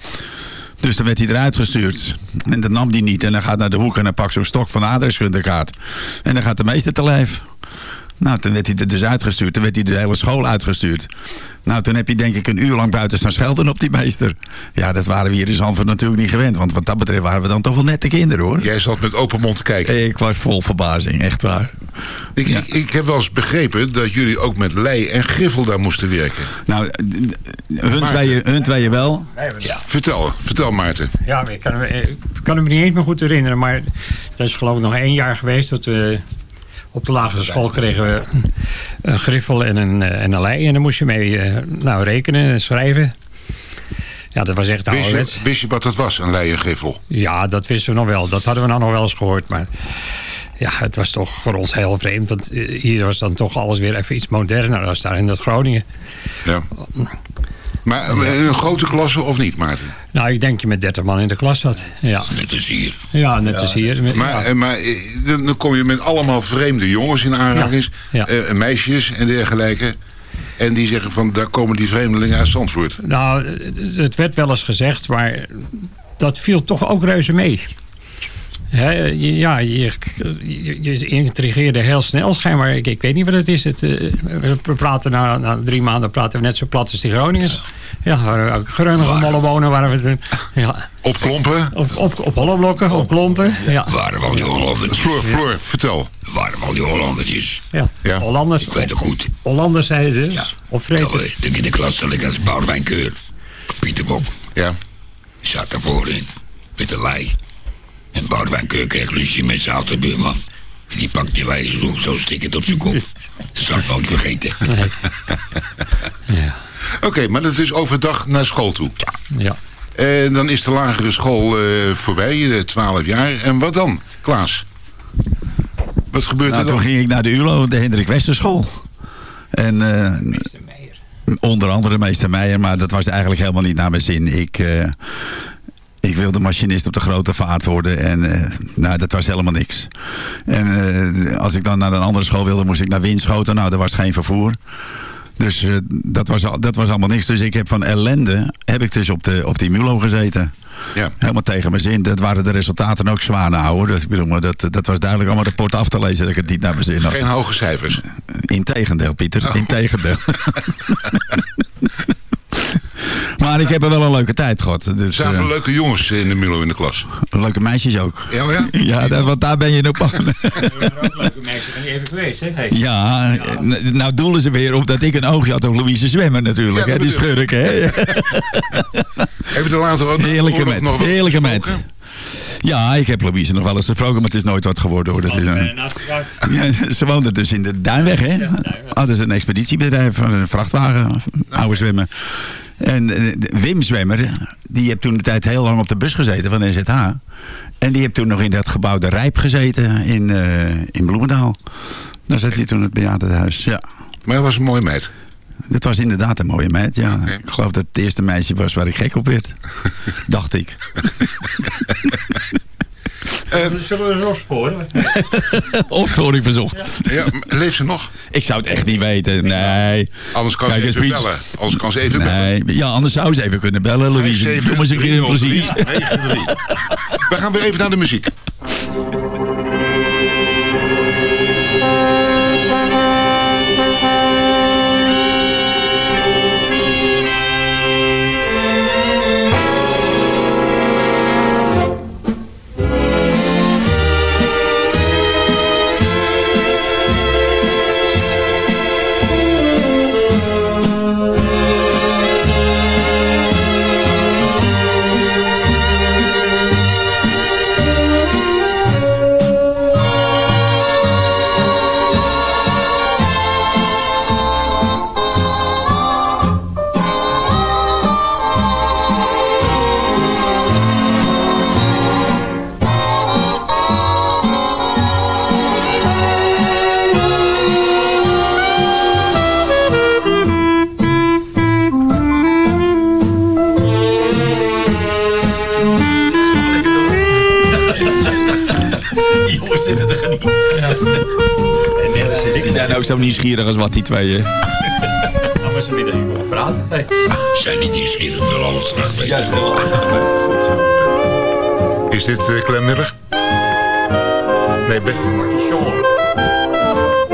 Dus dan werd hij eruit gestuurd. En dat nam hij niet. En dan gaat naar de hoek en dan pakt zo'n stok van de adreskundekaart. En dan gaat de meester te lijf. Nou, toen werd hij er dus uitgestuurd. Toen werd hij de hele school uitgestuurd. Nou, toen heb je denk ik een uur lang buiten staan schelden op die meester. Ja, dat waren we hier in Zandvoort natuurlijk niet gewend. Want wat dat betreft waren we dan toch wel nette kinderen, hoor. Jij zat met open mond te kijken. Ik was vol verbazing, echt waar. Ik, ik, ik heb wel eens begrepen dat jullie ook met lei en griffel daar moesten werken. Nou, hun tweeën, hun tweeën wel. Vertel, vertel Maarten. Ja, ik kan, me, ik kan me niet eens meer goed herinneren. Maar dat is geloof ik nog één jaar geweest. Dat we op de lagere school kregen we een griffel en een, eh, en een lei. En daar moest je mee eh, nou, rekenen en schrijven. Ja, dat was echt Wist je, wist je wat dat was, een lei en griffel? Ja, dat wisten we nog wel. Dat hadden we nou nog wel eens gehoord. Maar ja, het was toch voor ons heel vreemd. Want eh, hier was dan toch alles weer even iets moderner dan daar in dat Groningen. Ja. Maar eh, een grote klasse of niet, Maarten? Nou, ik denk dat je met 30 man in de klas zat. Ja, Net als hier. ja net als hier. Maar, ja. eh, maar eh, dan dan kom je met allemaal vreemde jongens in aanraking. Ja, ja. eh, meisjes en dergelijke. En die zeggen van, daar komen die vreemdelingen uit Zandvoort. Nou, het werd wel eens gezegd, maar dat viel toch ook reuze mee. Ja, je, je, je intrigeerde heel snel schijnbaar. Ik, ik weet niet wat het is. Het, eh, we praten na, na drie maanden praten we net zo plat als die Groningers. Ja, waren ook Groningen mollenwonen waren we toen. Ja, Op klompen. op, op, op holleblokken, op klompen. Ja, Waren we al die Hollandertjes? Floor, Floor, vertel. Waren we al die Hollandertjes? ja. Ja. Hollanders, Ik weet het goed. Hollanders zeiden ze. Ja. Op vreten. in de klas zat ik als Boudewijn Keur. Pieter Bob Ja. zat daar voorin. Met de lei. En Boudewijn Keur kreeg ruzie met zijn oude buurman. En die pakt die lei zo, zo stikkend op zijn kop. Dat zal ik nooit vergeten. Ja, Oké, maar dat is overdag naar school toe. ja. En dan is de lagere school eh, voorbij, eh, 12 jaar. En wat dan, Klaas? Wat gebeurt Nou, er toen dan? ging ik naar de ULO, de Hendrik Westerschool. En eh, onder andere meester Meijer, maar dat was eigenlijk helemaal niet naar mijn zin. Ik, eh, ik wilde machinist op de grote vaart worden en eh, nou, dat was helemaal niks. En eh, als ik dan naar een andere school wilde, moest ik naar Winschoten. Nou, er was geen vervoer. Dus eh, dat, was, al- dat was allemaal niks. Dus ik heb van ellende, heb ik dus op, de, op die MULO gezeten. Ja. Helemaal tegen mijn zin. Dat waren de resultaten ook zwaar nou hoor. Dat, ik bedoel, maar dat, dat was duidelijk allemaal rapport af te lezen dat ik het niet naar mijn zin had. Geen hoge cijfers. Integendeel, Pieter. Oh. Integendeel. maar ik heb er wel een leuke tijd gehad. Dus, Zaten eh, leuke jongens in de Milo in de klas. leuke meisjes ook. Ja, maar ja? Ja, daar- want daar ben je nog van. leuke mensen ben je even geweest, hè? Hey. Ja, n- nou doelen ze weer op dat ik een oogje had op Louise Zwemmer natuurlijk. Ja, hè, die dat schurk, hè. Je er later ook Heerlijke met. Heerlijke met. Ja, ik heb Louise nog wel eens gesproken, maar het is nooit wat geworden hoor. Dat is een... Ja, ze woonde dus in de Duinweg, hè? Hadden ze een expeditiebedrijf, een vrachtwagen, oude zwemmen. En eh, Wim Zwemmer, die heeft toen de tijd heel lang op de bus gezeten van NZH. En die heeft toen nog in dat gebouw De Rijp gezeten in, eh, in Bloemendaal. Daar zat hij toen het bejaardenhuis, ja. Maar hij was een mooie meid. Dat was inderdaad een mooie meid, ja. Ik geloof dat het eerste meisje was waar ik gek op werd. Dacht ik. Zullen we eens opsporen? Opsporing verzocht. Ja, leeft ze nog? Ik zou het echt niet weten, nee. Anders kan Kijk ze even Piet. bellen. Anders kan ze even bellen. Nee, ja, anders zou ze even kunnen bellen, Louise. Doe maar eens een keer een plezier. 57303. We gaan weer even naar de muziek. Nou zo nieuwsgierig als wat die tweeën. Gaan we ze middag hier praten? Nee. Zijn niet nieuwsgierig, wil alles graag weten. Ja, alles Goed zo. Is dit uh, Clem Nibber? Nee, ben...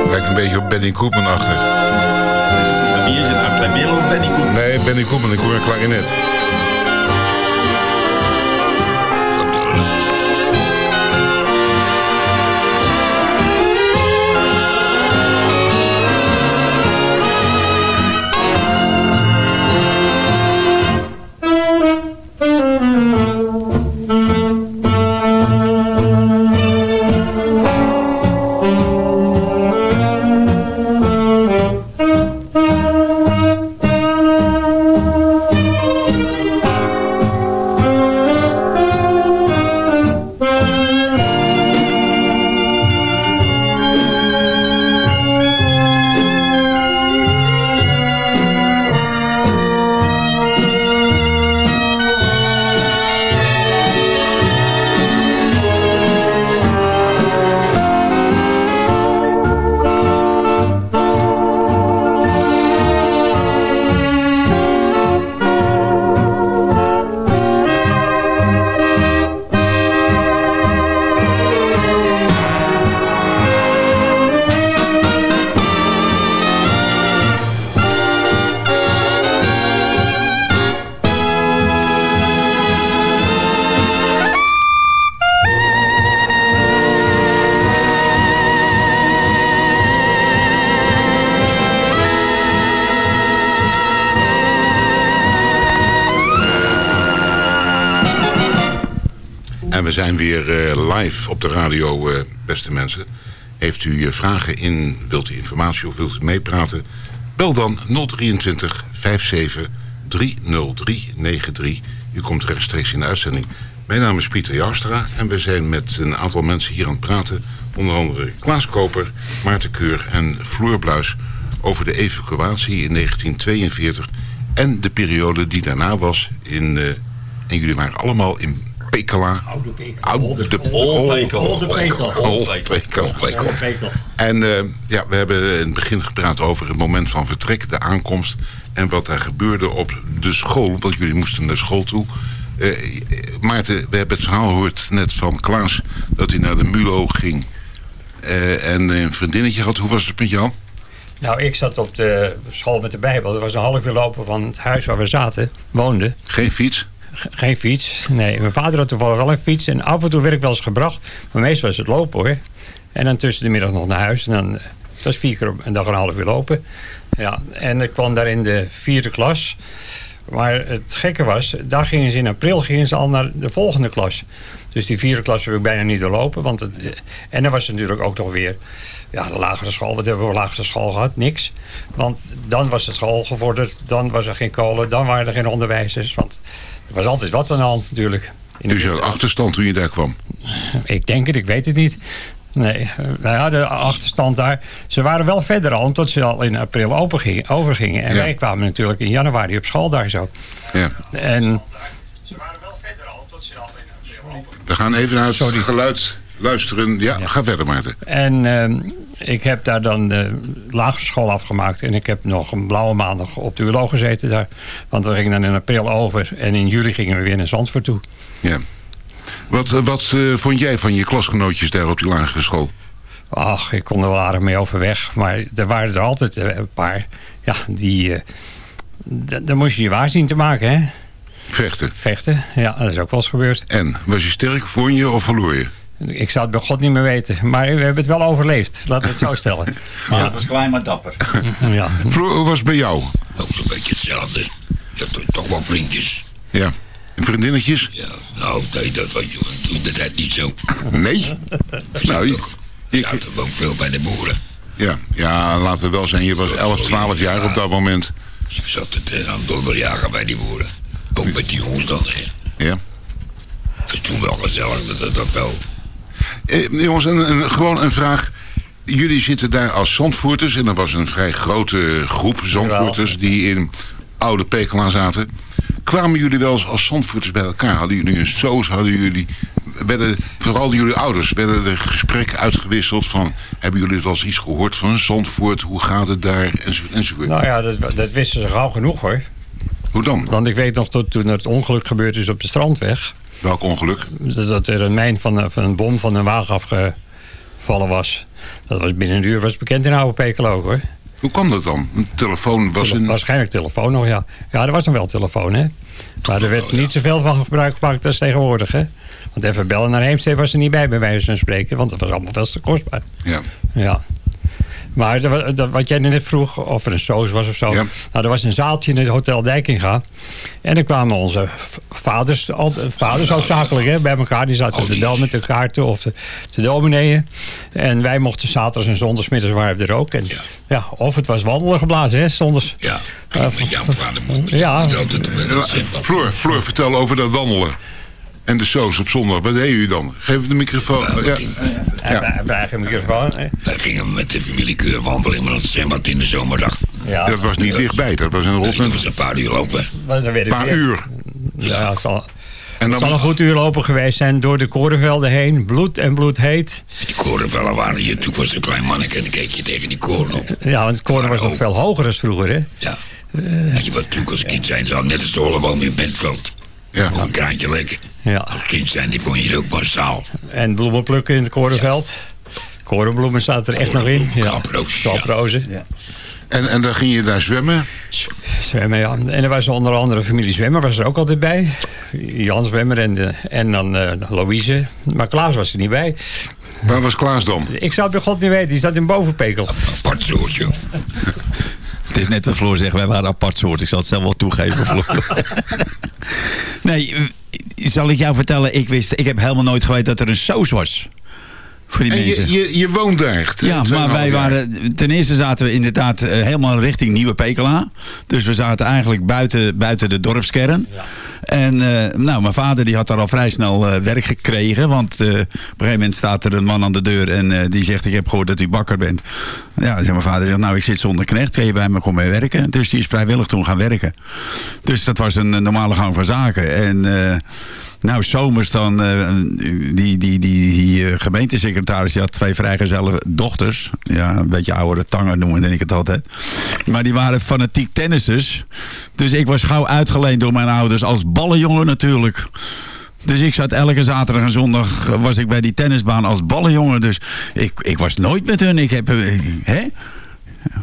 Lijkt een beetje op Benny Koopman achter. Wie is het nou? Miller of Benny Koen? Nee, Benny Koopman, ik hoor een klarinet. Zijn weer eh, live op de radio, eh, beste mensen. Heeft u eh, vragen in, wilt u informatie of wilt u meepraten? Bel dan 023 57 303 93. U komt rechtstreeks in de uitzending. Mijn naam is Pieter Joustra en we zijn met een aantal mensen hier aan het praten. Onder andere Klaas Koper, Maarten Keur en Floor Bluis... over de evacuatie in 1942 en de periode die daarna was. In, en jullie waren allemaal in Pekela. Oude Pekel. Oude de Old Pekel. Oude Pekel. Old Pekel. Oude Pekel. En eh, ja, we hebben in het begin gepraat over het moment van vertrek, de aankomst... en wat daar gebeurde op de school, want jullie moesten naar school toe. Eh, Maarten, we hebben het verhaal gehoord net van Klaas... dat hij naar de MULO ging eh, en een vriendinnetje had. Hoe was het met jou? Nou, ik zat op de school met de Bijbel. Dat was een half uur lopen van het huis waar we zaten, woonden. Geen fiets? Geen fiets. Nee, mijn vader had toevallig wel een fiets. En af en toe werd ik wel eens gebracht. Maar meestal was het lopen hoor. En dan tussen de middag nog naar huis. En dan, het was vier keer op een dag een half uur lopen. Ja, en ik kwam daar in de vierde klas. Maar het gekke was, daar gingen ze in april gingen ze al naar de volgende klas. Dus die vierde klas heb ik bijna niet doorlopen. Want het, eh, en dan was het natuurlijk ook nog weer ja, de lagere school. Wat hebben we lagere school gehad? Niks. Want dan was de school gevorderd. Dan was er geen kolen. Dan waren er geen onderwijzers. Want er was altijd wat aan de hand natuurlijk. In Dus je had achterstand toen je daar kwam. ik denk het, ik weet het niet. Nee, nou ja, de achterstand daar. Ze waren wel verder al, omdat ze al in april open gingen, overgingen. En Ja. wij kwamen natuurlijk in januari op school daar zo. Ja. En ze waren wel verder al, tot ze al in april open We gaan even naar het geluid luisteren. Ja, ga verder Maarten. En ehm, ik heb daar dan de lagere school afgemaakt. En ik heb nog een blauwe maandag op de ULO gezeten daar. Want we gingen dan in april over. En in juli gingen we weer naar Zandvoort toe. Ja. Wat, eh, wat eh, vond jij van je klasgenootjes daar op die lagere school? Ach, ik kon er wel aardig mee overweg. Maar er waren er altijd eh, een paar. Ja, die... d- daar moest je je waar zien te maken, hè? Vechten. Vechten, ja, dat is ook wel eens gebeurd. En, was je sterk, vond je of verloor je? Ik zou het bij God niet meer weten. Maar we hebben het wel overleefd, laten we het zo stellen. Maar Ja. dat was klein maar dapper. Ja. Floor, hoe was het bij jou? Ook zo'n beetje hetzelfde. Je hebt toch- wel vriendjes. Ja. En vriendinnetjes? Ja, nou, nee, dat was toen de tijd niet zo. Nee? nou, je, Ik zaten ook veel bij de boeren. ja, ja, laten we wel zijn, je was 11, 12 jaar op dat moment. Je zat het eh, aan het doorjagen bij die boeren. Ook met die jongens dan, hè. Ja. Dat is toen wel gezellig, dat, dat, dat wel. Eh, jongens, een, een- gewoon een vraag. Jullie zitten daar als Zandvoorters en er was een vrij grote groep Zandvoorters die in oude Pekela zaten. Kwamen jullie wel eens als Zandvoorters bij elkaar? Hadden jullie een soos? Hadden jullie werden, vooral jullie ouders, werden er gesprekken uitgewisseld van... hebben jullie wel eens iets gehoord van Zandvoort? Hoe gaat het daar? Enzovoort. enzovoort. Nou ja, dat, dat wisten ze gauw genoeg hoor. Hoe dan? Want ik weet nog dat toen het ongeluk gebeurd is op de strandweg... Welk ongeluk? dat er een mijn van, een- van een bom van een wagen afgevallen was. Dat was binnen een uur was bekend in Oude hoor. Hoe kwam dat dan? Een telefoon was een... Waarschijnlijk telefoon nog, ja. Ja, er was nog wel telefoon, hè. Maar er werd niet zoveel van gebruik gemaakt als tegenwoordig, hè. Want even bellen naar Heemstede was er niet bij, bij wijze van spreken. Want dat was allemaal veel te kostbaar. Ja. Ja. Maar dat- wat jij net vroeg, of er een soos was of zo. Nou, er was een zaaltje in het Hotel Dijkinga. En dan kwamen onze vaders, altijd- vaders hoofdzakelijk hè, bij elkaar. Die zaten te del met de kaarten of te, te domineeën. En wij mochten zaterdags en zondagsmiddags waren we er ook. En, ja. of het was wandelen geblazen, hè, zondags. Ja, Uh, met Jan van der Moen. Ja. Floor, Floor, vertel over dat wandelen. En de soos op zondag. Wat deden jullie dan? Geef de microfoon. Ja. Ja. Bij eigen microfoon. hè. Wij gingen met de familiekeur wandelen in het zwembad in de zomerdag. Ja. Dat was niet dichtbij. Dat was in Rotterdam. Dat was een paar uur lopen. Maar Een paar weer- uur. Ja, het zal, En het dan- zal een goed uur lopen geweest zijn door de korenvelden heen. Bloed en bloed heet. Die korenvellen waren hier. Toen was een klein manneke en dan keek je tegen die koren op. Ja, want het koren was nog veel hoger dan vroeger, hè? Ja. En je was natuurlijk als kind zijn, zo net als de Holleboom in Bentveld. Ja. Een kraantje lekker. Ja. Als kind zijn, die vond je ook massaal. En bloemen plukken in het korenveld. Korenbloemen staat er echt nog in. Ja. Kaprozen. En, en dan ging je daar zwemmen. Zwemmen, ja. En er was onder andere familie Zwemmer was er ook altijd bij. Jan Zwemmer en, de, en dan eh, Louise. Maar Klaas was er niet bij. Waar was Klaas dan? Ik zou het bij God niet weten. Die zat in Bovenpekel. Apart soortje. Het is net wat Floor zegt, wij waren apart soort. Ik zal het zelf wel toegeven, Floor. nee, eh, zal ik jou vertellen, ik wist, ik heb helemaal nooit geweten dat er een saus was. Voor die En mensen. je, je, je woont daar. Ja, maar wij waren... Ten eerste zaten we inderdaad eh, helemaal richting Nieuwe Pekela. Dus we zaten eigenlijk buiten, buiten de dorpskern. En eh, nou, mijn vader die had daar al vrij snel eh, werk gekregen. Want eh, op een gegeven moment staat er een man aan de deur en eh, die zegt... ik heb gehoord dat u bakker bent. Ja, zegt mijn vader zegt, nou ik zit zonder knecht. Kun je bij me komen werken? Dus die is vrijwillig toen gaan werken. Dus dat was een, normale gang van zaken. En... nou, zomers dan, eh, die, die, die, die eh, gemeentesecretaris, had twee vrijgezelle dochters. Ja, een beetje oudere tangen noemde ik het altijd. Maar die waren fanatiek tennissers. Dus ik was gauw uitgeleend door mijn ouders als ballenjongen natuurlijk. Dus ik zat elke zaterdag en zondag eh, was ik bij die tennisbaan als ballenjongen. Dus ik, ik was nooit met hun. Ik heb, hè?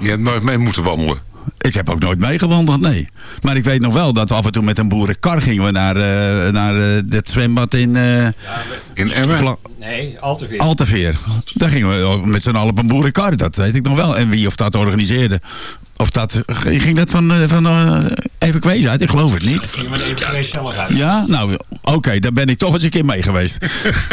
Je hebt nooit mee moeten wandelen. Ik heb ook nooit meegewandeld, nee. Maar ik weet nog wel dat we af en toe met een boerenkar gingen we naar, eh, naar eh, het zwembad in... eh, In Emmen? Vla- Nee, al te veel. Alteveer. Daar gingen we met z'n allen op een boerenkar, dat weet ik nog wel. En wie of dat organiseerde. Of dat, ging dat van, eh, van eh, even kwees uit? Ik geloof het niet. Ja? Nou, oké, dan ben ik toch eens een keer mee geweest.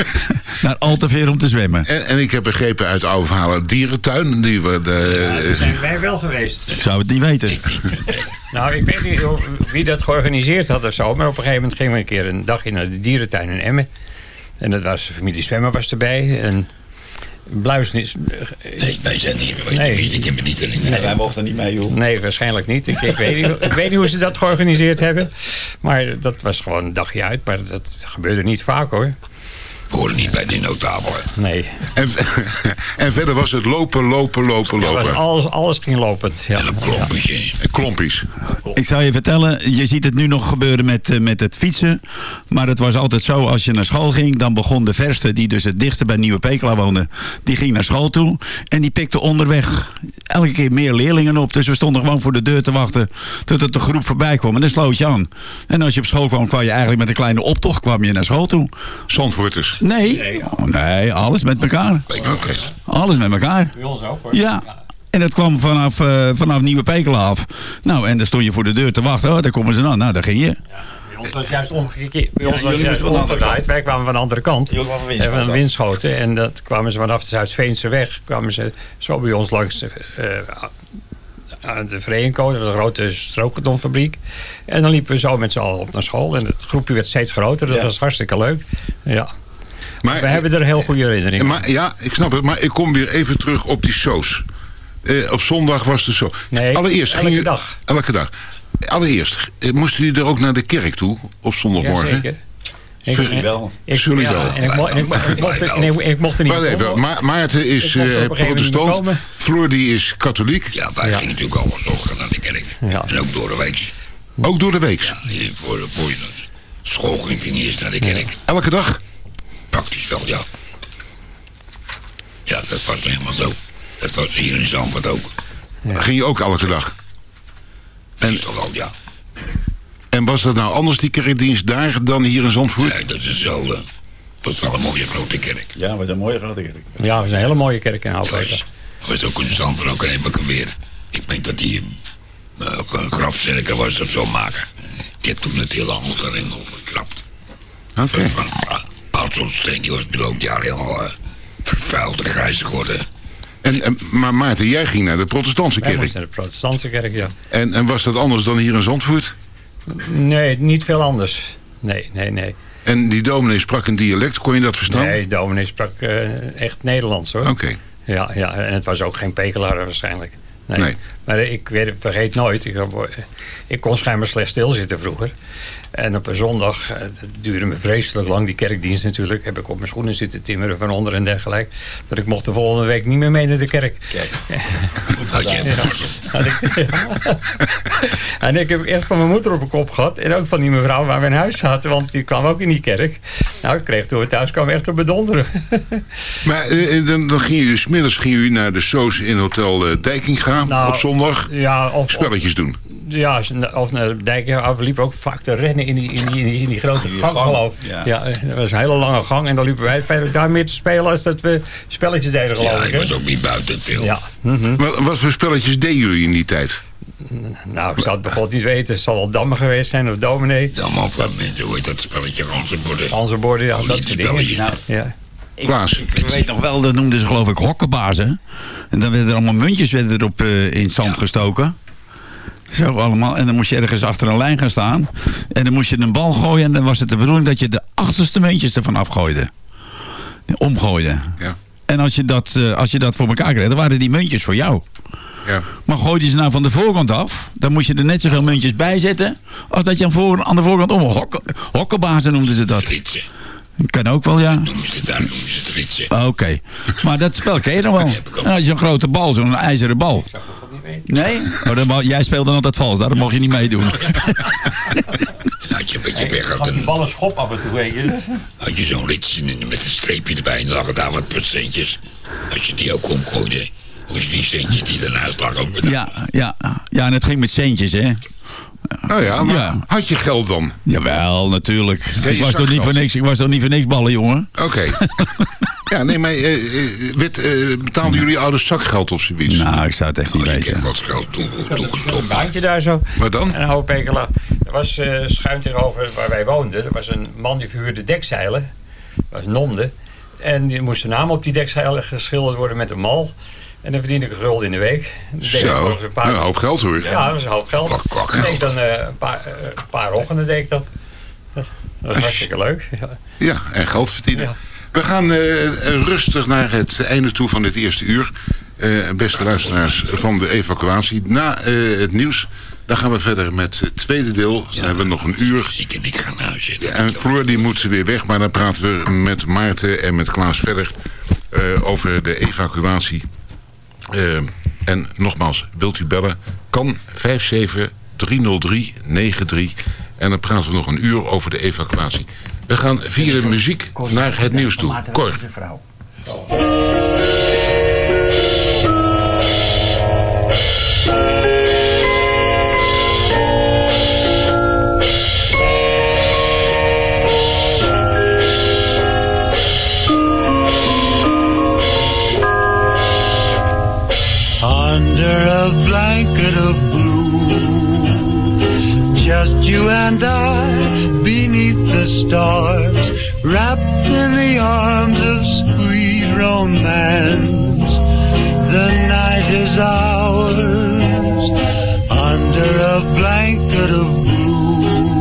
Naar Alteveer om te zwemmen. En, en ik heb begrepen uit oude verhalen dierentuin. Die we de, Daar zijn wij wel geweest. Ik zou het niet weten. Nou, ik weet niet wie dat georganiseerd had of zo. Maar op een gegeven moment gingen we een keer een dagje naar de dierentuin in Emmen. En dat was de familie Zwemmer was erbij. En Bluis niet. Nee, wij zijn niet. Nee. Ik heb het niet herinnerd. Nee, wij mochten niet mee, joh. Nee, waarschijnlijk niet. Ik, ik, weet niet. ik weet niet hoe ze dat georganiseerd hebben. Maar dat was gewoon een dagje uit. Maar dat gebeurde niet vaak hoor. Horen niet bij de notabelen. Nee. En, en verder was het lopen, lopen, lopen, Ja, lopen. alles, alles ging lopend. Ja. En klompies. Ik zou je vertellen, je ziet het nu nog gebeuren met, eh, met het fietsen. Maar het was altijd zo, als je naar school ging... dan begon de verste, die dus het dichtste bij Nieuwe Pekela woonde... die ging naar school toe en die pikte onderweg elke keer meer leerlingen op. Dus we stonden gewoon voor de deur te wachten totdat de groep voorbij kwam. En dan sloot je aan. En als je op school kwam, kwam je eigenlijk met een kleine optocht kwam je naar school toe. Zandvoorters? Nee, Oh, nee alles met elkaar. Alles met elkaar. Bij ons ook hoor. Ja. En dat kwam vanaf, eh, vanaf Nieuwe Pekela af. Nou, en dan stond je voor de deur te wachten. Oh, daar komen ze dan. Nou, daar ging je. Bij ons was het juist omgekeerd. Bij ons was juist moeten van de andere omgedraaid. Wij kwamen van de andere kant. Jullie kwamen van Winschoten. En dat kwamen ze vanaf de Zuid-Veense weg. Kwamen ze zo bij ons langs de, eh, aan de Vreenco, de grote strookkartonfabriek. En dan liepen we zo met z'n allen op naar school. En het groepje werd steeds groter. Dat Ja. was hartstikke leuk. Ja. Maar, We hebben er een heel goede herinneringen. maar, ja, ik snap het. Maar ik kom weer even terug op die soos. Eh, op zondag was de soos. Nee, Allereerst elke ging je- dag. Elke dag. Allereerst, eh, moesten jullie er ook naar de kerk toe op zondagmorgen? Jazeker. Ik- wel. Ik, Sully ja, wel. En ik, mo- en ik, mo- ik mocht, er- nee, ik mocht er niet Wacht even, komen. Ma Maarten is eh, protestant. Floor die is katholiek. Ja, wij gingen natuurlijk allemaal zorgen naar de kerk. Ja. En ook door de week. Ook door de week. Ja, voor, de- voor je school ging ging eerst naar de kerk. Elke dag? Praktisch wel, ja. Ja, dat was helemaal zo. Dat was hier in Zandvoort ook. Ging je ook elke dag? En, toch wel, ja. En was dat nou anders, die kerkdienst daar, dan hier in Zandvoort? Nee, dat is hetzelfde. Dat is wel een mooie grote kerk. Ja, wat een mooie grote kerk. Ja, we zijn een hele mooie kerk in Houtweken. Er was ook een Zandvoort ook een even weer. Ik denk dat die uh, een grafzerker was of zo maken. Ik heb toen het heel anders erin gekrapt. Oké. Van Paalsonsteen, die was beloop jaar helemaal uh, vervuild en grijs geworden. En, en, maar Maarten, jij ging naar de protestantse kerk. moesten naar de protestantse kerk, ja. En, en was dat anders dan hier in Zandvoort? Nee, niet veel anders. Nee, nee, nee. En die dominee sprak een dialect, kon je dat verstaan? Nee, de dominee sprak eh, echt Nederlands hoor. Oké. Ja, ja, en het was ook geen pekelaar waarschijnlijk. Nee. Nee. Maar ik weet, vergeet nooit, ik, kon schijnbaar slecht stilzitten vroeger. En op een zondag, eh, het duurde me vreselijk lang, die kerkdienst natuurlijk, heb ik op mijn schoenen zitten timmeren van onder en dergelijke. Dat ik mocht de volgende week niet meer mee naar de kerk. Ja. En ik heb echt van mijn moeder op mijn kop gehad. En ook van die mevrouw waar we in huis zaten. Want die kwam ook in die kerk. Nou, ik kreeg toen we thuis kwamen echt op bedonderen. Maar eh, dan, dan ging je dus middags ging u naar de Soos in Hotel eh, Dijkinga Nou, op zondag. Ja, of, Spelletjes doen. Ja, of naar de dijk af liepen ook vaak te rennen in die, in die, in die, in die grote gang, gang, geloof ik. ja. Ja. eh, dat was een hele lange gang. En dan liepen wij verder daar meer te spelen als dat we spelletjes deden, geloof Ja, ik. was ook niet buiten veel. Ja. mhm. Wat, wat voor spelletjes deden jullie in die tijd? Nou, ik zou het bij God niet weten. Het zal wel Damme geweest zijn of Dominee. Dat moment, hoe heet dat spelletje, ganzenborden. Ganzenborden, ja, dat soort dingen. Nou, Ja. Ik, ik weet nog wel, dat noemden ze geloof ik hokkenbazen. En dan werden er allemaal muntjes werden erop eh, in het zand gestoken. Zo allemaal. En dan moest je ergens achter een lijn gaan staan. En dan moest je een bal gooien. En dan was het de bedoeling dat je de achterste muntjes ervan afgooide. Omgooide. Ja. En als je, dat, eh, als je dat voor elkaar kreeg, dan waren die muntjes voor jou. Ja. Maar gooide je ze nou van de voorkant af, dan moest je er net zoveel muntjes bij zetten. Als dat je aan, voor, aan de voorkant om. Hokken, hokkenbazen noemden ze dat. Kan ook wel, ja. Het daar, noemen ze het ritsen. Oké. Maar dat spel ken je nog wel. En had je zo'n grote bal, zo'n ijzeren bal. Nee? Oh, dan, jij speelde dan altijd vals, daar mocht je niet meedoen. Dan had je een beetje pech. Had die en ballen schop af en toe, weet je. had je zo'n ritje met een streepje erbij. En dan lag het daar wat procentjes. Als je die ook omgooide, moest je die centjes die ernaast lag ook. Ja, ja. Ja, en het ging met centjes, hè. Nou ja, maar Ja. had je geld dan? Jawel, natuurlijk. Ja, ik, was toch niet voor niks, ik was toch niet voor niks ballen, jongen? Oké. ja, nee, maar werd, eh, betaalden jullie ouders zakgeld of zoiets? Nou, ik zou het echt niet Ik heb weten. wat geld toe- Een toegestopt. baantje daar zo. Wat dan? En een oude pekelaar. Er was eh, schuin tegenover waar wij woonden. Er was een man die verhuurde dekzeilen. Dat was Nonde. En die moest zijn naam op die dekzeilen geschilderd worden met een mal. En dan verdiende ik een gulden in de week. Dan ik Zo, een paar... een hoop geld hoor. Ja, dat was een hoop geld. Kwak, kwak, Dan deed ik dan eh, een paar, eh, een paar ochtenden deed ik dat. Dat was hartstikke leuk. Ja. Ja, en geld verdienen. Ja. We gaan eh, eh, rustig naar het einde toe van dit eerste uur. Eh, beste luisteraars van de evacuatie. Na eh, het nieuws, dan gaan we verder met het tweede deel. Dan hebben we nog een uur. Ik en ik ga naar huis zitten. En Floor die moet weer weg, maar dan praten we met Maarten en met Klaas verder eh, over de evacuatie. Eh, en nogmaals, wilt u bellen? Kan 5730393. En dan praten we nog een uur over de evacuatie. We gaan via de muziek naar het nieuws toe. Cor. Under a blanket of blue. Just you and I beneath the stars, wrapped in the arms of sweet romance. The night is ours under a blanket of blue.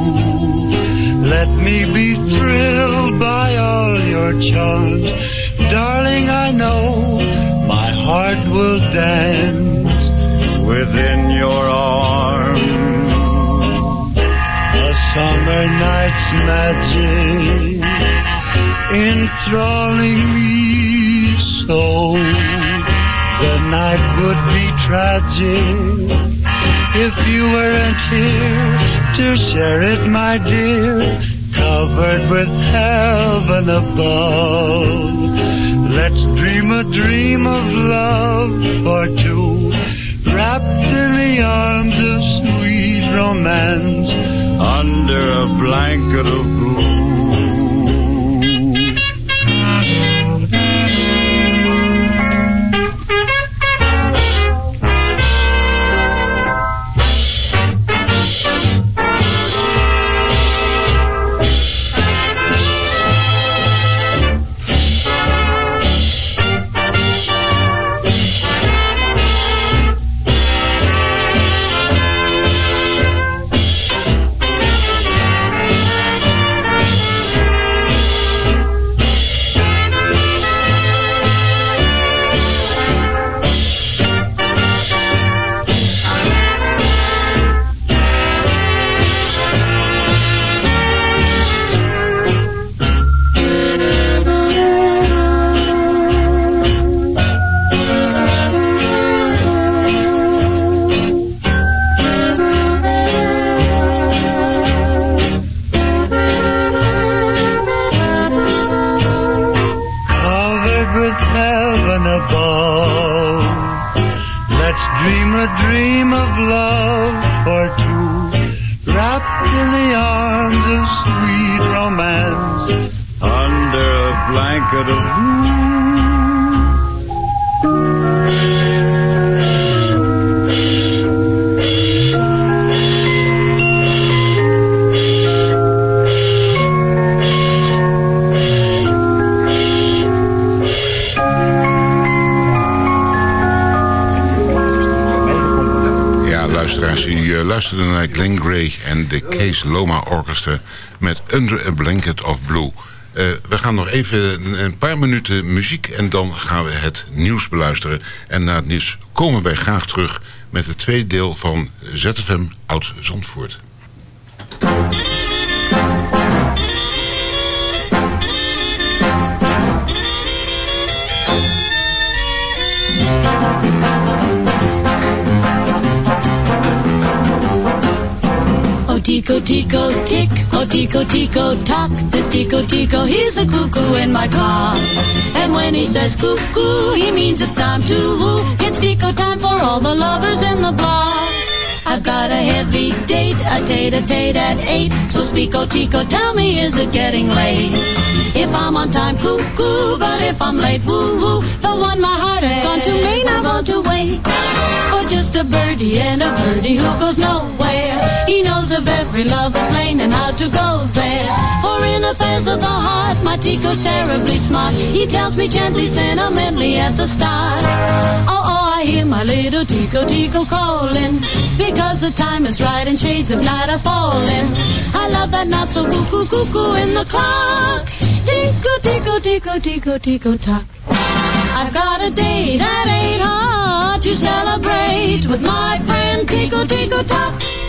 Let me be thrilled by all your charms. Darling, I know my heart will dance within your arms. A summer night's magic enthralling me so. The night would be tragic if you weren't here to share it, my dear. Covered with heaven above. Let's dream a dream of love for two, wrapped in the arms of sweet romance, under a blanket of blue. Dream of love for two, wrapped in the arms of sweet romance, under a blanket of Ja, luisteraars, u eh, luisterde naar Glenn Gray en de Case Loma Orchestra met Under a Blanket of Blue. Eh, we gaan nog even een- een paar minuten muziek en dan gaan we het nieuws beluisteren. En na het nieuws komen wij graag terug met het tweede deel van ZFM Oud Zandvoort. Tico, tico, tick. Oh, tico, tico, tock. This tico, tico, he's a cuckoo in my clock. And when he says cuckoo, he means it's time to woo. It's tico time for all the lovers in the block. I've got a heavy date, a date-a-date at eight. So speak, oh, tico, tell me, is it getting late? If I'm on time, cuckoo, but if I'm late, woo-woo. The one my heart has gone to Maine, I want to wait. Just a birdie and a birdie who goes nowhere. He knows of every lover's lane and how to go there. For in affairs of the heart, my Tico's terribly smart. He tells me gently, sentimentally at the start. Oh, oh, I hear my little Tico, Tico calling. Because the time is right and shades of night are falling. I love that not so cuckoo, cuckoo in the clock. Tico, Tico, Tico, Tico, Tico, tock. I've got a date at eight hard to celebrate with my friend Tico Tico Tock.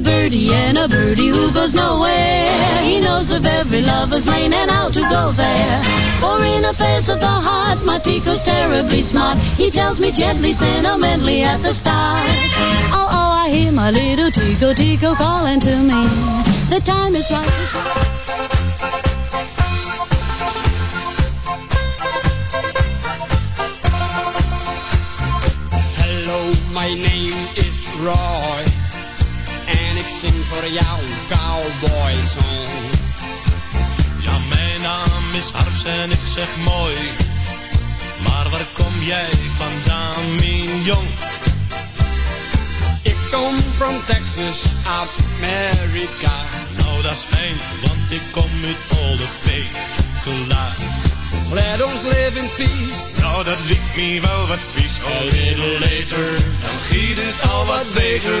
Birdie and a birdie who goes nowhere. He knows of every lover's lane and how to go there. For in affairs of the heart, my Tico's terribly smart. He tells me gently, sentimentally at the start. Oh, oh, I hear my little Tico, Tico calling to me. The time is right. Jou een cowboy song. Ja, mijn naam is Harps en ik zeg mooi. Maar waar kom jij vandaan, mijn jong? Ik come from Texas, America. Nou, dat is fijn, want ik kom uit Olde Pekela. Let ons live in peace. Nou, dat liep me wel wat vies. A little later, dan giet het al wat beter.